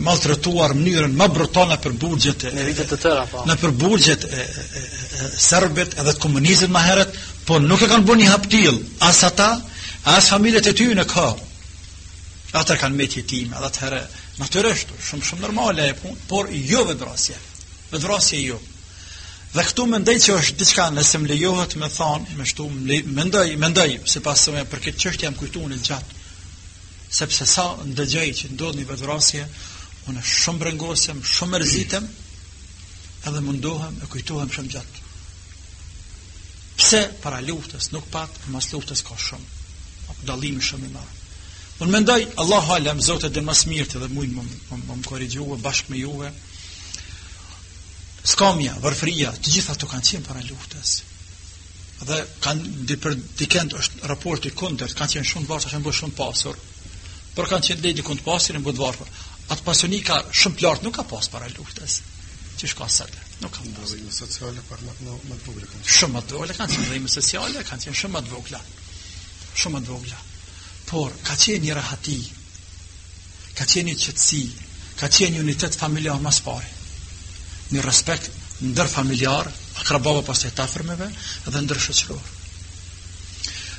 maltretuar në mënyrën më brutale nëpër burgjet e vite të tëra po nëpër burgjet e, e, e serbit edhe të komunizmit më herët po nuk e kanë bën një hap t'till as ata as familjet e tyre nga ata ka me vajtim edhe vdekje natyrisht shumë shumë normale e punë por jo vetëvrasje vetëvrasje jo Dhe këtu mendoj që është diçka nëse më lejohet me thonë, kështu mendoj, mendoj, sepse për këtë çështje jam kujtu gjatë, Sepse sa ndëgjoj që ndodh një vetëvrasje, unë shumë brengosem, shumë mërzitem, edhe mundohem e kujtohem shumë gjatë. Pse para luftës nuk pat, e mas luftës ka shumë. Dallimi shumë i madh. Unë mendoj, Allahu alem, Zoti e di ma s'mirti dhe mujnë me më korigju edhe bashkë me juve, skamja, varfria, të gjitha këto kanë qenë para luftës. dhe kanë dikur dikund është raporti i kundërt, kanë qenë shumë të varfër, janë bërë shumë të pasur. Por kanë qenë edhe dikund të pasur janë bo t'varfër. Atë pasuni kaq shumë të lartë, nuk ka pas para luftës. Çka ka sot, nuk ka pas. Ndihma sociale, për më të më të vogla. Shumë më të vogla, kanë qenë ndihme sociale, kanë qenë shumë më të vogla. Shumë më të vogla. Por, ka qenë një rahati, Ka qenë një qetësi, ka qenë një unitet familjar ma s'pari. Një respekt ndër familjar, akrabave pastaj t'afërmeve dhe ndër shoqëror.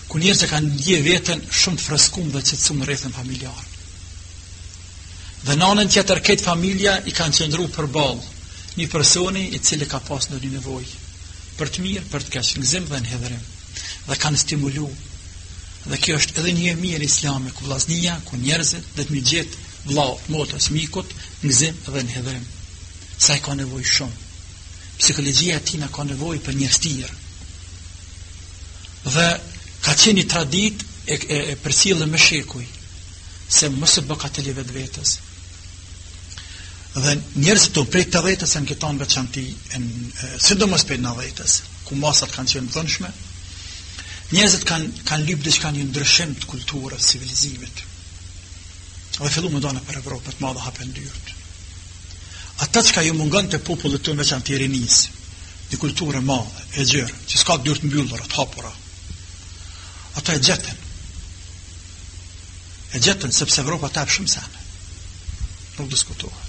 Ku njerëzit kanë ndi veten shumë të freskum dhe t'qetsum në rrethin familjar. Dhe në anën tjetër krejt familja i kanë qëndru përballë një personi i cili ka pas ndonjë nevojë për të mirë, për të keq në gzim dhe në hidhërim. dhe kanë stimulu dhe kjo është edhe një e mirë islami ku vllaznia, ku njerëzit duhet me iu gjet vllaut, motrës, mikut në gzim dhe në hidhrim se ai ka nevojë shumë psikologjia e tina ka nevojë për njerëz tjerë dhe ka qenë një traditë e, e, e përcjellë me shekuj te ne. Mas vjetve të nëntdhetës Dhe njerëzit prej tetdhjetës e këtej në veçanti, sidomos prej nëntdhjetës, ku masat kanë qenë dhunshme, njerëzit kanë kanë lypë diçka një ndryshim të kulturës, civilizimit. Dhe fillun me dalë për Evropët, madje hapen dyrët. Ata që çka ju mungonte popullit të në veçanti rinis, një kulturë e madhe, e gjërë, që s'ka dyrët të mbyllur, të hapura, ata e gjetën. E gjetën sepse Evropa t'jep shumë sen. Nuk diskutohet.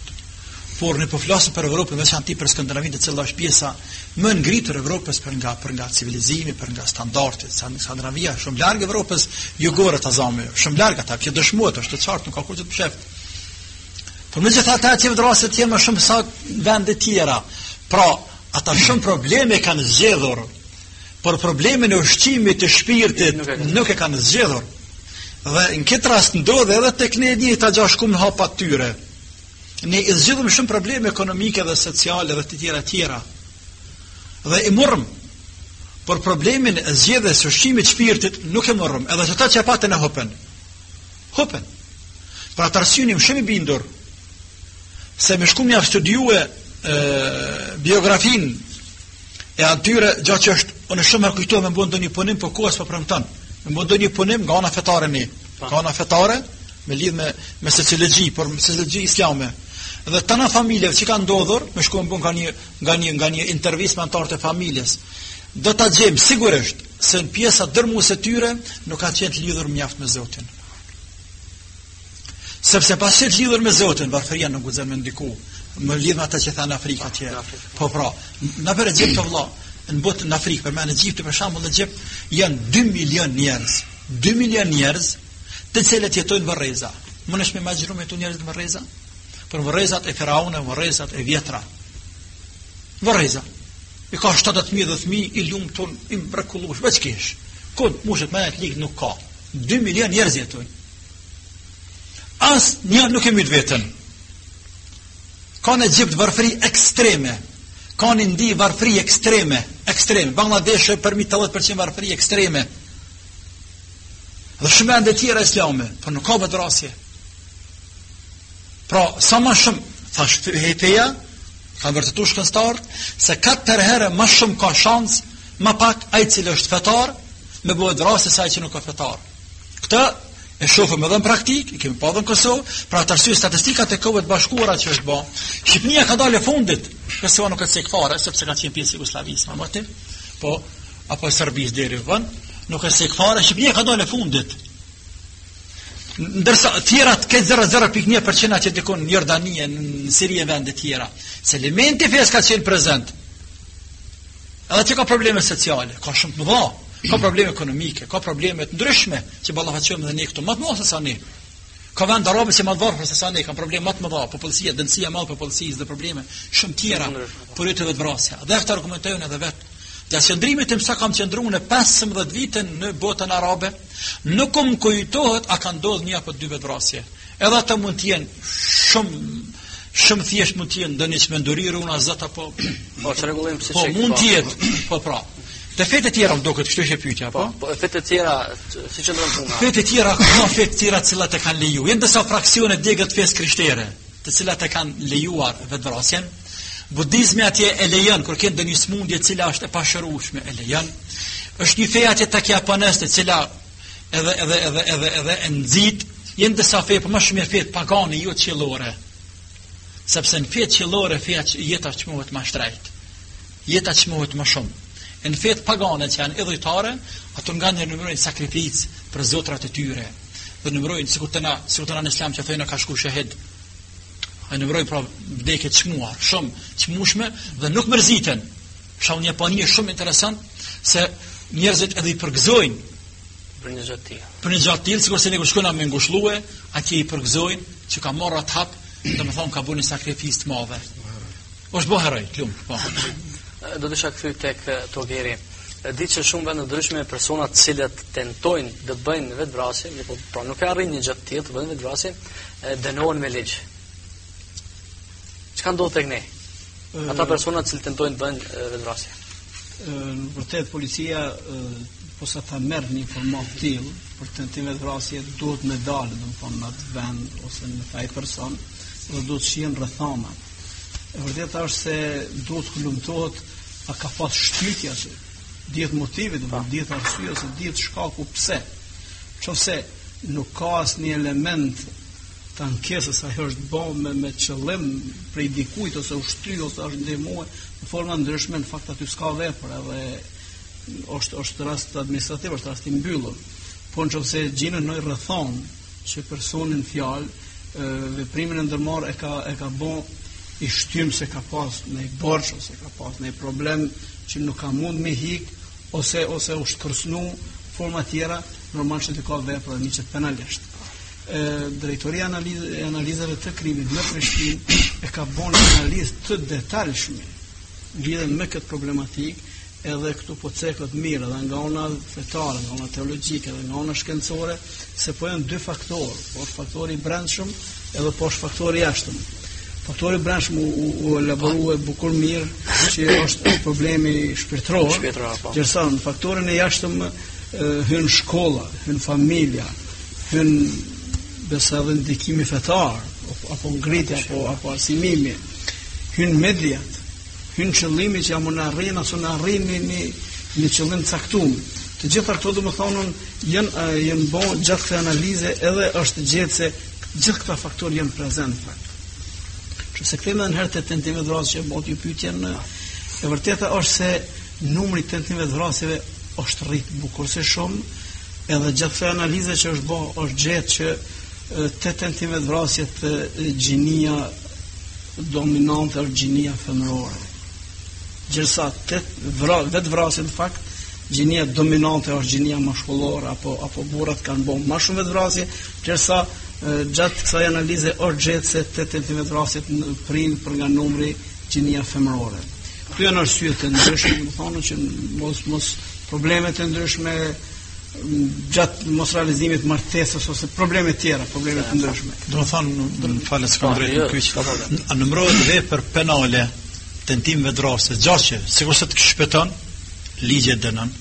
Por ne po flasim për Evropën, veçanti për Skandinavinë, e cila është pjesa më e ngritur e Evropës për nga për nga civilizimi, për nga standardi. Se Skandinavia është shumë larg Evropës, jugore ta zamë, shumë larg lart, kjo dëshmohet, është e qartë, nuk ka kurrfarë të fsheft. Por megjithatë ata vetëvrasen më shumë se vende të tjera. Pra, ata shumë probleme kanë zgjidhur Por problemin e ushqimit të shpirtit nuk e kanë zgjidhur. Dhe në këtë rast ndodh edhe tek ne njëjta gja shkum hapa tyre. Ne i zgjidhim shumë probleme ekonomike dhe sociale dhe të tjera të tjera. Dhe i morëm por problemin e zgjidhjes së ushqimit të shpirtit nuk e morëm, edhe atë që patëm e hupëm. Hupëm. Pra këtë arsye jam shumë i bindur se me shku me studiu biografin e atyre gja që është unë shumë herë kujtoj me bën ndonjë punim po koha s'po premton me bën ndonjë punim nga ana fetare një nga ana fetare me lidh me me sociologji por me sociologji islame dhe tana familjeve që kanë ndodhur me shku me bën nga një nga një nga një intervistë me anëtarë të familjes do ta gjem sigurisht se pjesa dërrmuese e tyre nuk ka qenë të lidhur mjaft me Zotin Sepse pas qenë të lidhur me Zotin, varfëria nuk guxon me ndiku, me lidh me ata që thanë Afrika atje. Po pra, nëpër Egjipt vëlla, në botë në Afrikë, po merrni Egjipt, për shambull Egjipt, janë 2 milion njerëz, 2 milion njerëz të cilët jetojnë në varreza. Munesh me imagjinu me jetu njerëz në varreza? Nëpër varrezat e firaunëve, varrezat e vjetra. Varreza. I ka 70.000 dhe 10.000 i lumtur, i mrekullushëm, veç kesh. Kod, mushet me e të nuk ka. 2 milion njerëz jetojnë. Asnjë nuk e myt veten. Ka në Egjipt varfëri ekstreme, ka në Indi varfëri ekstreme, ekstreme, Bangladesh përmbi 80% varfëri ekstreme, dhe shumë vende tjera islame, por nuk ka vetëvrasje. Pra, sa ma shumë, thash të hejteja, kanë vërtetu shkencëtarët, se katër herë ma shumë ka shansë, ma pak ai i cili është fetar, me bo vetëvrasje se ai që nuk asht fetar. Këtë e shofim edhe në praktik, e kemi pa edhe në Kosovë, për atë arsye statistikat e Kombeve të Bashkuara që është bo, Shqipnia ka dalë e fundit, Kosovën nuk e cek fare, sepse ka qenë pjesë e Jugosllavisë, ma mëti, po, apo e Serbisë deri vonë, nuk e cek fare, Shqipnia ka dalë e fundit, ndërsa tjerat ke 0.1% që dikund në Jordani e në Siri e vende tjera, se elementi i fesë ka qenë prezent, Edhe atje ka probleme sociale, ka shumë të mëdha, ka probleme ekonomike, ka probleme të ndryshme që ballafaqojmë dhe ne këtu, më të mëdha se sa ne. Ka vende arabe që më të varfra se sa ne, kanë probleme më të mëdha, popullsia, dendësia e madhe e popullsisë dhe probleme shumë tjera por vetëvrasja. Dhe këtë e argumentoj edhe vetë. Gjatë qëndrimit tim sa kam qëndruar në 15 vite në botën arabe, nuk um kujtohet a ka ndodhur një apo dy vetëvrasje. Edhe ato mund të jenë shumë shumë thjesht mund të jenë ndonjë çmenduri ruana zot apo po çrregullojmë pse po, çik. Po mund të jetë, po pra. Te fetë tjera më duket kështu që pyetja po. Po fetë tjera si qëndron puna? Fetë tjera ka po, fetë tjera të cilat e kanë leju. Janë disa fraksione degë t'fesë krishtere, të cilat e kanë lejuar vetvrasjen. Budizmi atje e lejon kur ke ndonjë smundje e cila është e pashërueshme e lejon. Është një fe atje tek japonezët e cila edhe edhe edhe edhe edhe e nxit janë disa fe po më shumë janë fe pagane jo qiellore sepse në fe qiellore fe që jeta çmohet më shtrejt jeta çmohet më shumë e në fe pagane që janë idhujtare ato e numërojnë sakrificë për zotrat e tyre dhe numërojnë sikur te na sikur te na në islam që thonë ka shku shehid e numërojnë pra vdekje të çmuar shumë çmushme dhe nuk mërziten Në Japoni është shumë interesant se njerëzit edhe i përgëzojnë për një gjë të tillë. Për një gjë të tillë, sikurse ne që shkojna me ngushllue, atje i përgëzojnë që ka marrë atë hap, domethënë ka bërë një sakrificë të madhe. Është bo heroj, lum, po. Doja sha u kthy tek Togeri. Di që shumë vende ndryshme persona të cilët tentojnë të bëjnë vetvrasje, po pra nuk e arrin një gjë të tillë të bëjnë vetvrasje, dënohen me ligj. Çka ndodh tek ne? Ata persona që tentojnë të bëjnë vetvrasje. Në vërtet policia posa ta merr një informat të tillë për tentim vetvrasje duhet me dalë domethënë në atë vend ose n'atë person dhe duhet të shihen rrethanat. E vërteta është se duhet të hulumtohet a ka pas shtytje aty. Dihet motivi, do të thotë dihet arsyeja ose dihet shkaku pse. Qofse nuk ka asnjë element të ankesës se ajo është bo me, me qëllim prej dikujt ose u shty ose është ndihmue në forma ndryshme në fakt aty s'ka vepër edhe është, është rast administrativ, është rast i mbyllur po në qëse gjinë një rrethanë që personi në fjalë veprimin e ndërmar e ka, e ka bo i shtym se ka pas një borxh ose ka pas një problem që nuk ka mund me hik ose, ose është kërcnu forma tjera normal që aty ka vepër dhe ndiqet penalisht e drejtoria analizë e analizave të krimit në Prishtinë e ka bën analizë të detajshme lidhur me këtë problematik edhe këtu po ceket mirë edhe nga ona fetare, nga ona teologjike edhe nga ona shkencore se po janë dy faktorë po është faktori brendshëm edhe po është faktori jashtëm faktori brendshëm u, u, u elaboru e bukur mirë që është problemi shpirtror, shpirtror po. derisa në faktorin e jashtëm hynë shkolla, hynë familja, hyn besa dhe ndikimi fetar apo ngritja apo apo arsimimi hyn mediat hyn qëllimi që jam unë arrin aso në arrin një, një, një qëllim të caktum të gjitha këto domethënë janë janë bo gjatë këtë analize edhe është gjetë se gjithë këta faktor janë prezent në fakt. nëse kthehemi një herë te tentim vetvrasjet që e bot ju pytjen në e vërteta është se numri i tentim vetvrasjeve është rritë bukur shumë Edhe gjatë kësaj analize që është bo, është gjetë që te tentim vetvrasjet gjinia dominante është gjinia femërore. Gjersa te vra, vetvrasjet në fakt gjinia dominante është gjinia mashkullore apo apo burrat kanë bo ma shumë vetvrasje, gjersa gjatë kësaj analize është gjetë se te tentim vetvrasjet na prin për nga numri gjinia femërore. Këtu janë arsye të ndryshme, domethënë që mos mos probleme të ndryshme gjatë mosrealizimit të martesës ose probleme tjera, probleme të ndryshme. Do të thonë, do të falë së këndrejt në jo, kyç, po, po, po. a numërohet vepër penale tentim vetvrasja, gjaqe, sikurse të shpëton, ligji të dënon,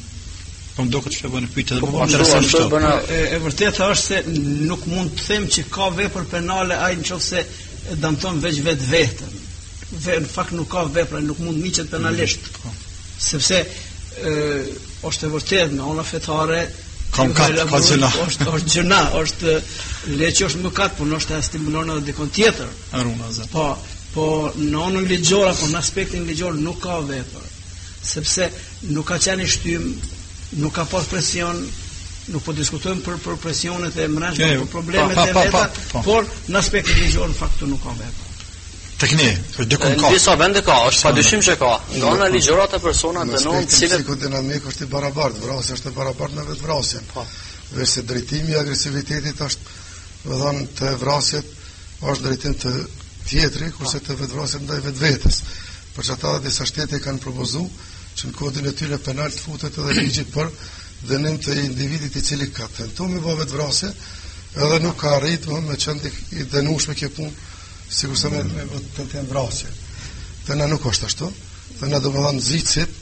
po më duket se po bën pyetje dhe më më të shto. E vërteta është se nuk mund të them që ka vepër penale ai nëse e dëmton veç vetveten. Dhe në fakt nuk ka vepra, nuk mund të ndiqet penalisht. Mm, po. Sepse ë është e vërtetë nga ana fetare kam ka ka gjynah. Është është gjynah, është le që është mëkat, por ndoshta e stimulon edhe dikon tjetër. A runa zot. Po, po në anën ligjore apo në aspektin ligjor nuk ka vepër. Sepse nuk ka qenë i shtym, nuk ka pas presion, nuk po diskutojmë për për presionet e mbrendshme, për problemet e veta, por në aspektin ligjor në fakt nuk ka vepër. Tek ne, por dikun ka. Disa vende ka, është padyshim që ka. Nga ana ligjore ata persona dënohen sepse psikodinamika është e barabartë, vrasja është e barabartë me vetvrasjen. Po. Veç se drejtimi i agresivitetit është, domethënë, te vrasjet është drejtim te tjetri, kurse te vetvrasjet ndaj vetvetes. Për çka ata disa shtete kanë propozuar që në kodin e tyre penal të futet edhe ligji për dënim të individit i cili ka tentuar me bo vetvrasje, edhe nuk ka arritur me qenë e dënueshme kjo punë, sikurse me me te tentim vrasjet. Te na nuk është ashtu. Te na domethënë nxitësit,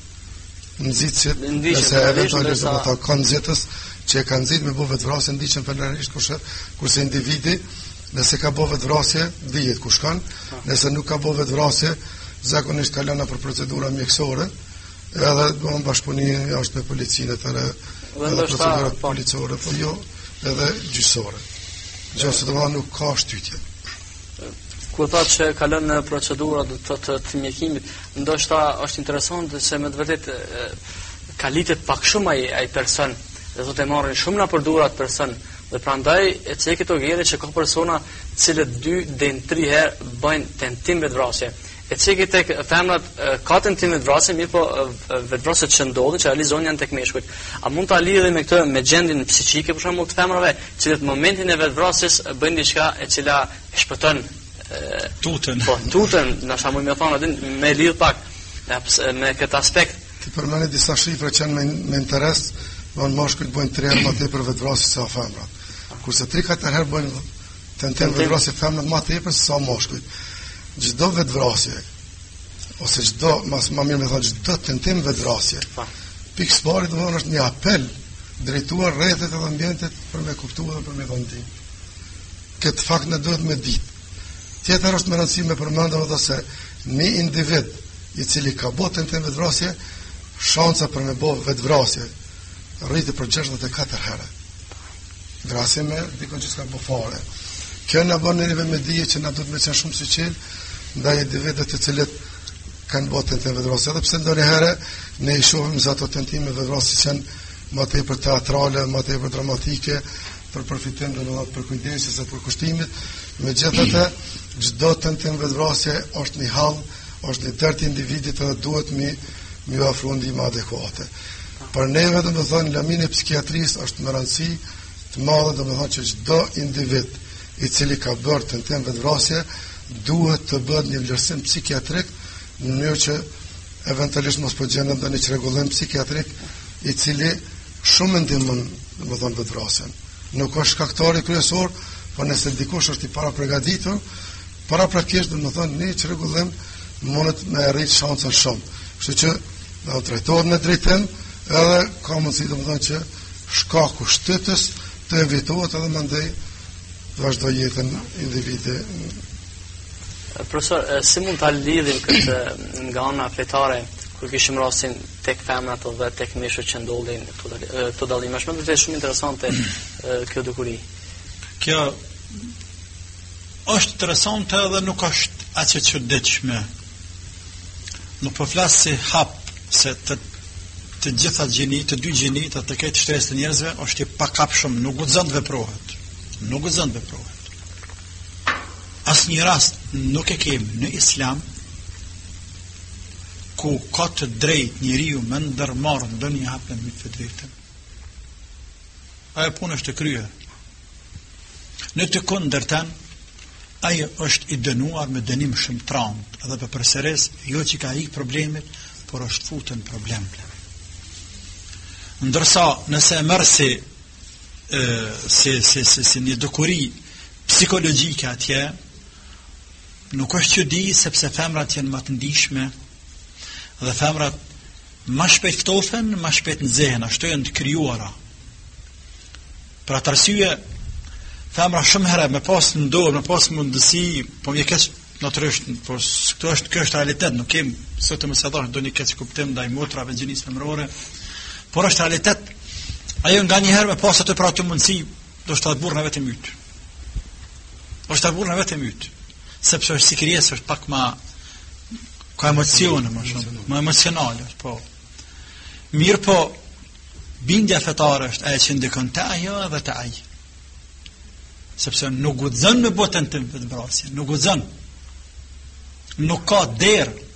nxitësit, nëse eventualisht domethënë kanë nxitës që e kanë nxit me bo vetvrasje ndiqen penalisht kurse kurse individi Nëse ka bo vetvrasje, dihet ku shkon. Po. Nëse nuk ka bo vetvrasje, zakonisht kalon nëpër procedura mjekësore. Edhe domethënë bashkëpunim është me policinë të re. Dhe edhe procedura po. policore, po jo, edhe gjyqësore. Nëse domethënë nuk ka shtytje. Kur thatë që kalon në procedura do të thotë të mjekimit, ndoshta është interesante se me të vërtetë kalitet pak shumë ai ai person dhe do të marrin shumë nëpër dur at person Dhe prandaj e ceki këto gjëra që ka persona të cilët dy deri në tri herë bëjnë tentim vetvrasje. E ceki tek femrat ka tentim vetvrasje, mirëpo vetvrasjet që ndodhin, që realizojnë janë tek meshkujt. A mund ta lidhni me këtë me gjendjen psiqike për shembull të femrave, të cilat në momentin e vetvrasjes bëjnë diçka e cila e shpëton, tuten. Po tuten, na shamu më thonë atë me lidh pak me këtë aspekt. T'i përmendi disa shifra që janë me interes, domethënë mashkujt bëjnë tri herë më tepër vetvrasje sesa femrat. Kurse tri katër herë bëjnë tentim vetvrasje femrat më tepër se sa mashkujt. Çdo vetvrasje ose çdo, më mirë me thonë çdo tentim vetvrasje. Po. Pikë së pari është një apel drejtuar rrethit edhe ambientit për me kuptuar dhe për me ndi. Këtë fakt ne duhet me ditë. Tjetër është me rëndësi me përmendë edhe se një individ i cili ka bo tentim vetëvrasje, shansa për me bo vetëvrasje rritet për 64 herë. Krahasim me dikon që s'ka bo fare. Kjo na bën neve me dhije që ne duhet me qenë shumë syçelë ndaj individëve të cilët kanë bo tentim vetëvrasje. Edhe pse ndonjë herë, ne i shohim disa tentim vetëvrasje që janë më tepër teatrale, më tepër dramatike, për përfitim të përkujdesjes e përkushtimit, megjithatë, çdo tentim vetëvrasje është një halë, është një tërt individit dhe duhet m'i, m'i ofru ndihmë adekuate. Për neve domethonë, në lamin e psikiatrisë është me rëndësi të madhe domethonë që çdo individ i cili ka bërë tentim vetëvrasje, duhet të bëhet një vlerësim psikiatrik në mënyrë që eventualisht mos po gjendet ndonjë çrregullim psikiatrik i cili shumë ndihmon, domethënë vetvrasjen. Nuk është shkaktari kryesor, por nëse dikush është i parapërgatitur, paraprakisht domethënë një çrregullim mundet me e rrit shansën shumë. Kështu që trajtohet në at drejtim edhe ka mundësi domethënë që shkaku shtytës të evitohet edhe mandej ta vazhdojë jetën individi. Profesor, si mund ta lidhim këtë nga ana fetare kur kishim rastin tek femrat dhe tek meshkujt që ndodhin këto dallime. Këto dallime është vërtet shumë interesante kjo dukuri. Kjo është interesante edhe nuk është aq e çuditshme. Nuk po flas si akt, se të të gjitha gjinitë, të dy gjinitë, të të ketë shtresë të njerëzve, është e pakapshme, nuk guxon të veprohet. Nuk guxon të veprohet. Asnjë rast nuk e kemi në Islam, ku ka të drejtë njeriu me ndërmarr ndonjë hap me mbyt vetveten. Ajo punë është e kryer. Në të kundërtën, ai është i dënuar me dënim shumë t'rand, edhe për përsëris, jo që ka ik problemet, por është fut n'problem. Ndërsa, nëse e merr si, si, si, si, si një dukuri psikologjike atje, Nuk është çudi sepse femrat janë ma të ndishme dhe femrat ma shpejt ftofen, ma shpejt nxehen, ashtu janë të krijuara. Për atë arsye, femra shumë herë me pas në dorë, me pas mundësi, po m'je kesh natyrisht, por këto është kjo është realitet, nuk e them sot të mos dashtë donjë keqkuptim ndaj motrave gjinisë femërore. Por është realitet. Ajo nganjëherë me pas atë për atë mundësi, Do shtatë burra, veten myt. Do shtatë burra, veten myt. Sepse është si krijesë është pak ma ka emocione ma shumë, ma emocionale, po. Mirëpo, bindja fetare është ajo që ndikon te ajo edhe te ai. Sepse nuk guxon me bo tentim vetëvrasje, nuk guxon. Nuk ka derë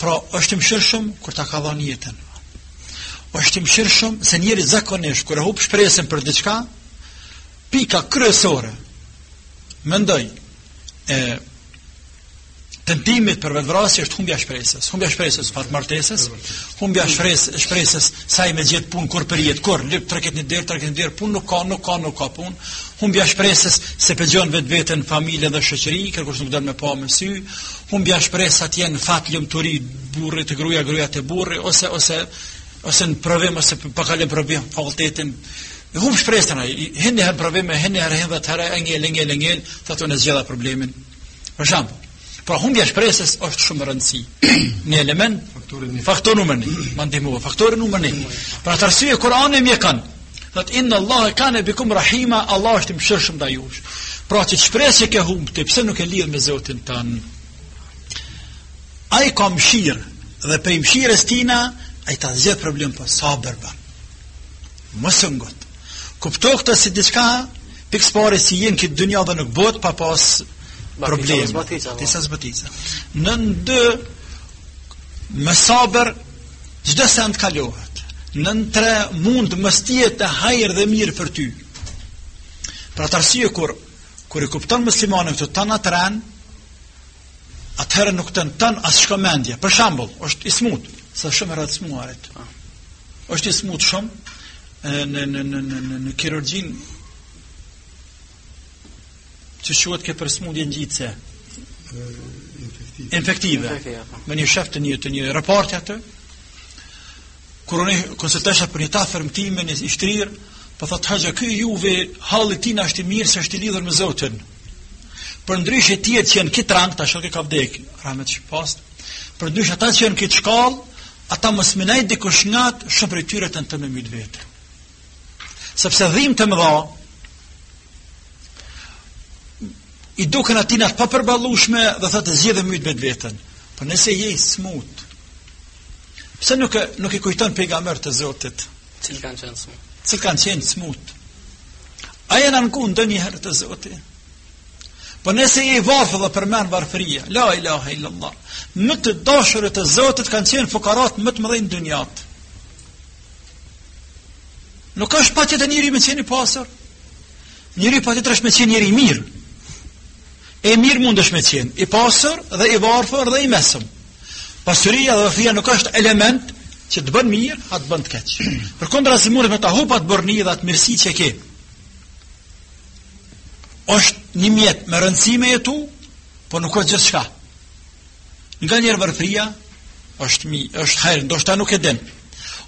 Pra, është i mëshirshëm kur ta ka dhënë jetën. Është i mëshirshëm se njeri zakonisht kur e hup shpresën për diçka, pika kryesore mendoj e tentimit për vetvrasje është humbja shpresës. Humbja shpresës pas martesës, humbja shpresës, shpresës s'ka me gjet punë kurrë për jetë, kur lyp troket në derë, troket në derë, punë nuk ka, nuk ka, nuk ka punë. Humbja shpresës s'e pëlqen vetveten, familjen dhe shoqërinë, kërkush nuk don me pa me sy. humbja shpresës atje n'fat lumturi burri te gruaja gruaja te burri ose ose ose në provim ose pa kalë provim fakultetin e humb shpresën ai hin në provim e hin në rreth vetë tëra engel engel engel thotë e zgjidha problemin për shemb pra humbja shpresës është shumë rëndësi një element faktori numër 1 më ndihmove faktori numër 1 për atë arsye Kur'ani e mjekon Thot inna Allaha kana bikum rahima, Allah është i mëshirshëm ndaj jush. Pra atë shpresë që ke humb ti, pse nuk e lidh me Zotin tand? Ai ka mëshirë dhe prej mëshirës tina ai ta zgjidh problemin po sabër ban. Mos u ngut. Kupto këtë si diçka pikë së pari se je n'këtë dynja dhe nuk bëhet pa pas problem. Disa zbatica. Nën dy me sabër çdo send kalohet. Nën tre mund mos të jetë hajër dhe mirë për ty. Për atë arsye kur kur e kupton muslimani këtë tan atëherë, atëherë nuk tenton as s'i shkon mendja. Për shembull, është i smut, se shumë rreth t'smuarit. Është i smut shumë në në në në në në kirurgji që quhet reparti për smundje ngjitëse infektive po, me një shef të një të një repart atë kur unë konsultesha për një të afërmt time, i shtrirë, po thotë hoxhë ky i juve halli i tina është i mirë se është i lidhur me Zotin përndryshe tjetër që janë këtë rang ta shoh që ka vdek rahmet i pastë përndryshe ata që janë këtë shkallë ata me smuj dikush nga shumë prej tyre tenton me mytë vet Sepse dhimt e mëdha i duken atina të papërballushme dhe thotë zgjidhje, myt vetveten. Po nëse je i smut, pse nuk, nuk i kujton pejgamerët e Zotit? Cilët kanë qenë smut? Cilët kanë qenë smut? A janë anku ndonjëherë te Zoti? Po nëse je i varfër dhe përmen varfëria, la ilaha illallah, më të dashurit e Zotit kanë qenë fukarat më të mëdhenj n'dynja. Nuk është patjetër njeri me qenë i pasur, njeri patjetër është me qenë njeri i mirë. E mirë mundesh me qenë i pasur dhe i varfër dhe i mesëm. Pasuria dhe varfëria nuk është element që të bën mirë a të bën të keq. Përkundrazi munet me ta hup atë burrni dhe atë mirësi që ke, është një mjet me rëndësi me jetu, po nuk është gjithçka. Nganjëherë varfëria, është mi, është hajr, ndoshta nuk e din.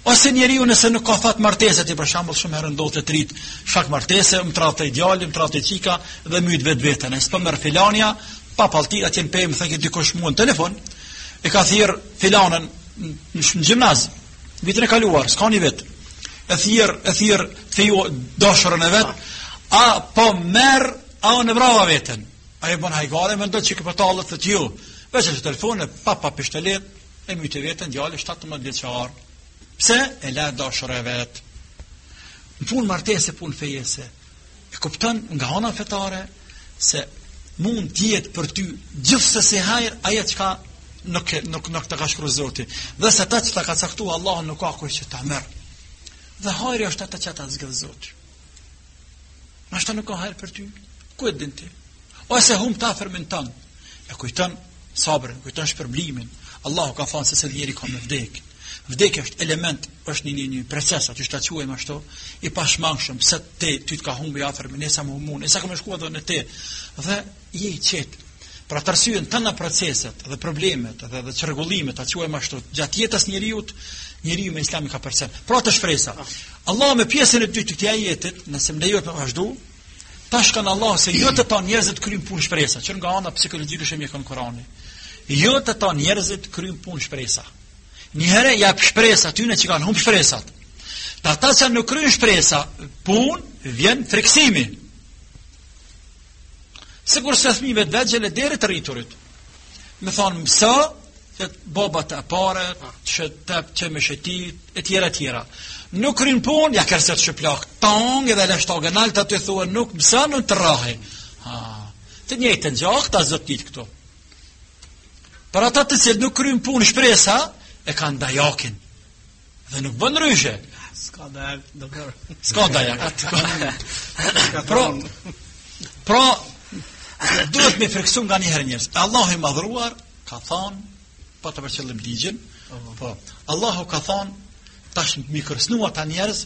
Ose njeriu nëse nuk ka fat martese ti për shembull shumë herë ndodh te të rit shak martese, më tradhtoi djali, më tradhtoi çika dhe myt vetveten. S'po m'merr filania, pa patllaken atje në, po më thotë dikush mua në telefon. E ka thirr filanen në gjimnaz. Vitin e kaluar, s'ka një vit. E thirr, e thirr të dashurën e vet. A po m'merr a unë vrava veten. Ajo bën hajgare, mendo që ky po tallet e tillë. Veç dëgjon n'telefon pa pa pishtoletë, e mbyt veten djali 17 vjeçar. Pse e la e dashura e vet? Në punë martese, punë fejese. E kupton nga ana fetare se mund të jetë për ty gjithsesi hajr ajo çka nuk nuk nuk të ka shkruar Zoti. Dhe se ata që ta ka caktuar Allahu nuk ka kush që ta merr. Dhe hajri është ata që ta zgjidh Zoti. Ndoshta nuk ka hajr për ty, ku e din ti? Ose humb të afërmin tan, e kujton sabrin, kujton shpërblimin, Allahu ka thënë se se njeri ka me vdek. Vdekja është element, është një një, një proces, a qysh ta quajmë ashtu, i pashmangshëm, pse te ty të ka humb i afërmi, nesër më humb mu, nesër kam me shku edhe unë te. Dhe Je i qetë. Për atë arsye në tana proceset dhe problemet dhe dhe çrregullimet, ta quajmë ashtu, gjatë jetës njeriu, njeriu me Islamin ka përse. Pra te shpresa. Allahu me pjesën e dytë të këtij ajeti, nëse më lejohet të vazhdoj, tash ka thanë Allahu se jo te tanë njerëzit kryn punë shpresa, që nga ana psikologjike shumë e kanë Kurani. Jo te tanë njerëzit kryn punë shpresa. Një herë jep shpresa tyne që kanë humb shpresat. Te ata që nuk kryn shpresa punë, vjen frikësimi. Sikurse fëmijët e vegjël e deri te të rriturit. Me thanë mëso se baba t'jep pare, që të çon me shëtit, e tjera e tjera. Nuk kryn punë, ja kërset shuplakë, tang edhe e lëshon gojën e i thu, nuk mëso, kam me të rrah. Ha, të njëjtën gjë ka te Zoti këtu. Për ata të cilët nuk kryn punë shpresa, e kanë dajakun. Dhe nuk bën ndryshe. S'ka dajak. S'ka dajak. Pra. Pra. Duhet m'i frikësu nga një herë njerëz. Allahu i madhëruar ka thanë po të përcjellim ligjin. Po. Allahu ka thanë tash m'i kërcënu ata njerëz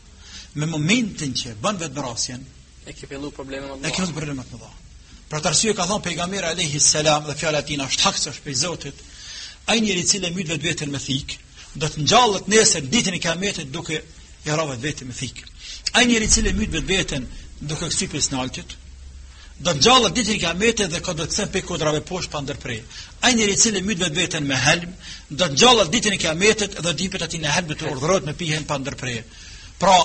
Me momentin që bën vetëvrasjen, e ke filluar probleme më të mëdha. E ke filluar probleme më të mëdha. Për atë arsye ka thënë pejgamberi alejhi selam dhe fjala e tina është hak se është prej Zotit. Ai njeri i cili e myt vetveten me thikë, do të ngjallet nesër ditën e kiametit duke i ra vetvetes me thikë. Ai njeri i cili e myt vetveten duke kcy prej së naltit, Do të ngjallet ditën e kiametit dhe do të kcen pe kodrave poshtë pa ndërprerë. Ai njeri i cili myt vetveten me helm, do të ngjallet ditën e kiametit dhe do i jepet atij helm të urdhërohet me pi helm pa ndërprerë. Pra,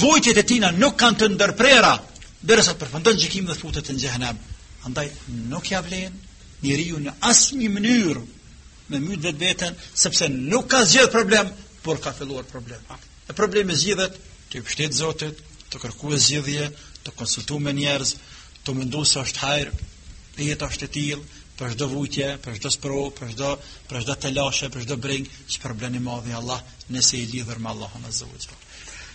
vuajtjet e tina nuk kanë të ndërprera derisa të përfundon gjykimi dhe futet në xhehenem. Andaj nuk ia vlen njeriut në asnjë mënyrë me myt vetveten, sepse nuk ka zgjidh problem, por ka filluar problem. E problemi zgjidhet tu iu mbështet Zotit, tu kërku zgjidhje, tu u konsultu me njerëz, tu mendu se është hajr, e jeta është e tillë, për çdo vuajtje, për çdo sprovë, për çdo, për çdo telashe, për çdo brengë, shpërblen i madhi Allah, nëse je i lidhur me Allahun azze ve xhel.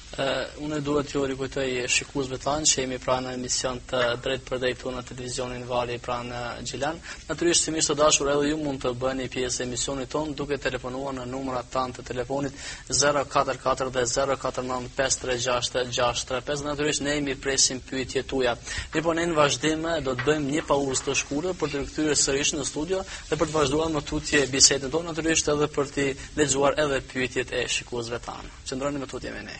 Uh, unë duhet t'ju rikujtoj shikuesit tanë që jemi pra në emision të drejtpërdrejtë në televizionin Vali pra në Gjilan. Natyrisht, se miq të dashur edhe ju mund të bëheni pjesë e emisionit tonë duke telefonuar në numrat tanë të telefonit Zero katër katër dhe zero katër nëntë pesë tre gjashtë gjashtë tre pesë natyrisht ne mirëpresim pyetjet tuaja. Mirpo ne në vazhdim do të bëjmë një pauzë të shkurtër për t'u rikthyer sërish në studio dhe për të vazhduar më tutje bisedën tonë natyrisht edhe për t'i lexuar edhe pyetjet e shikuesve tanë. Qëndroni më tutje me ne.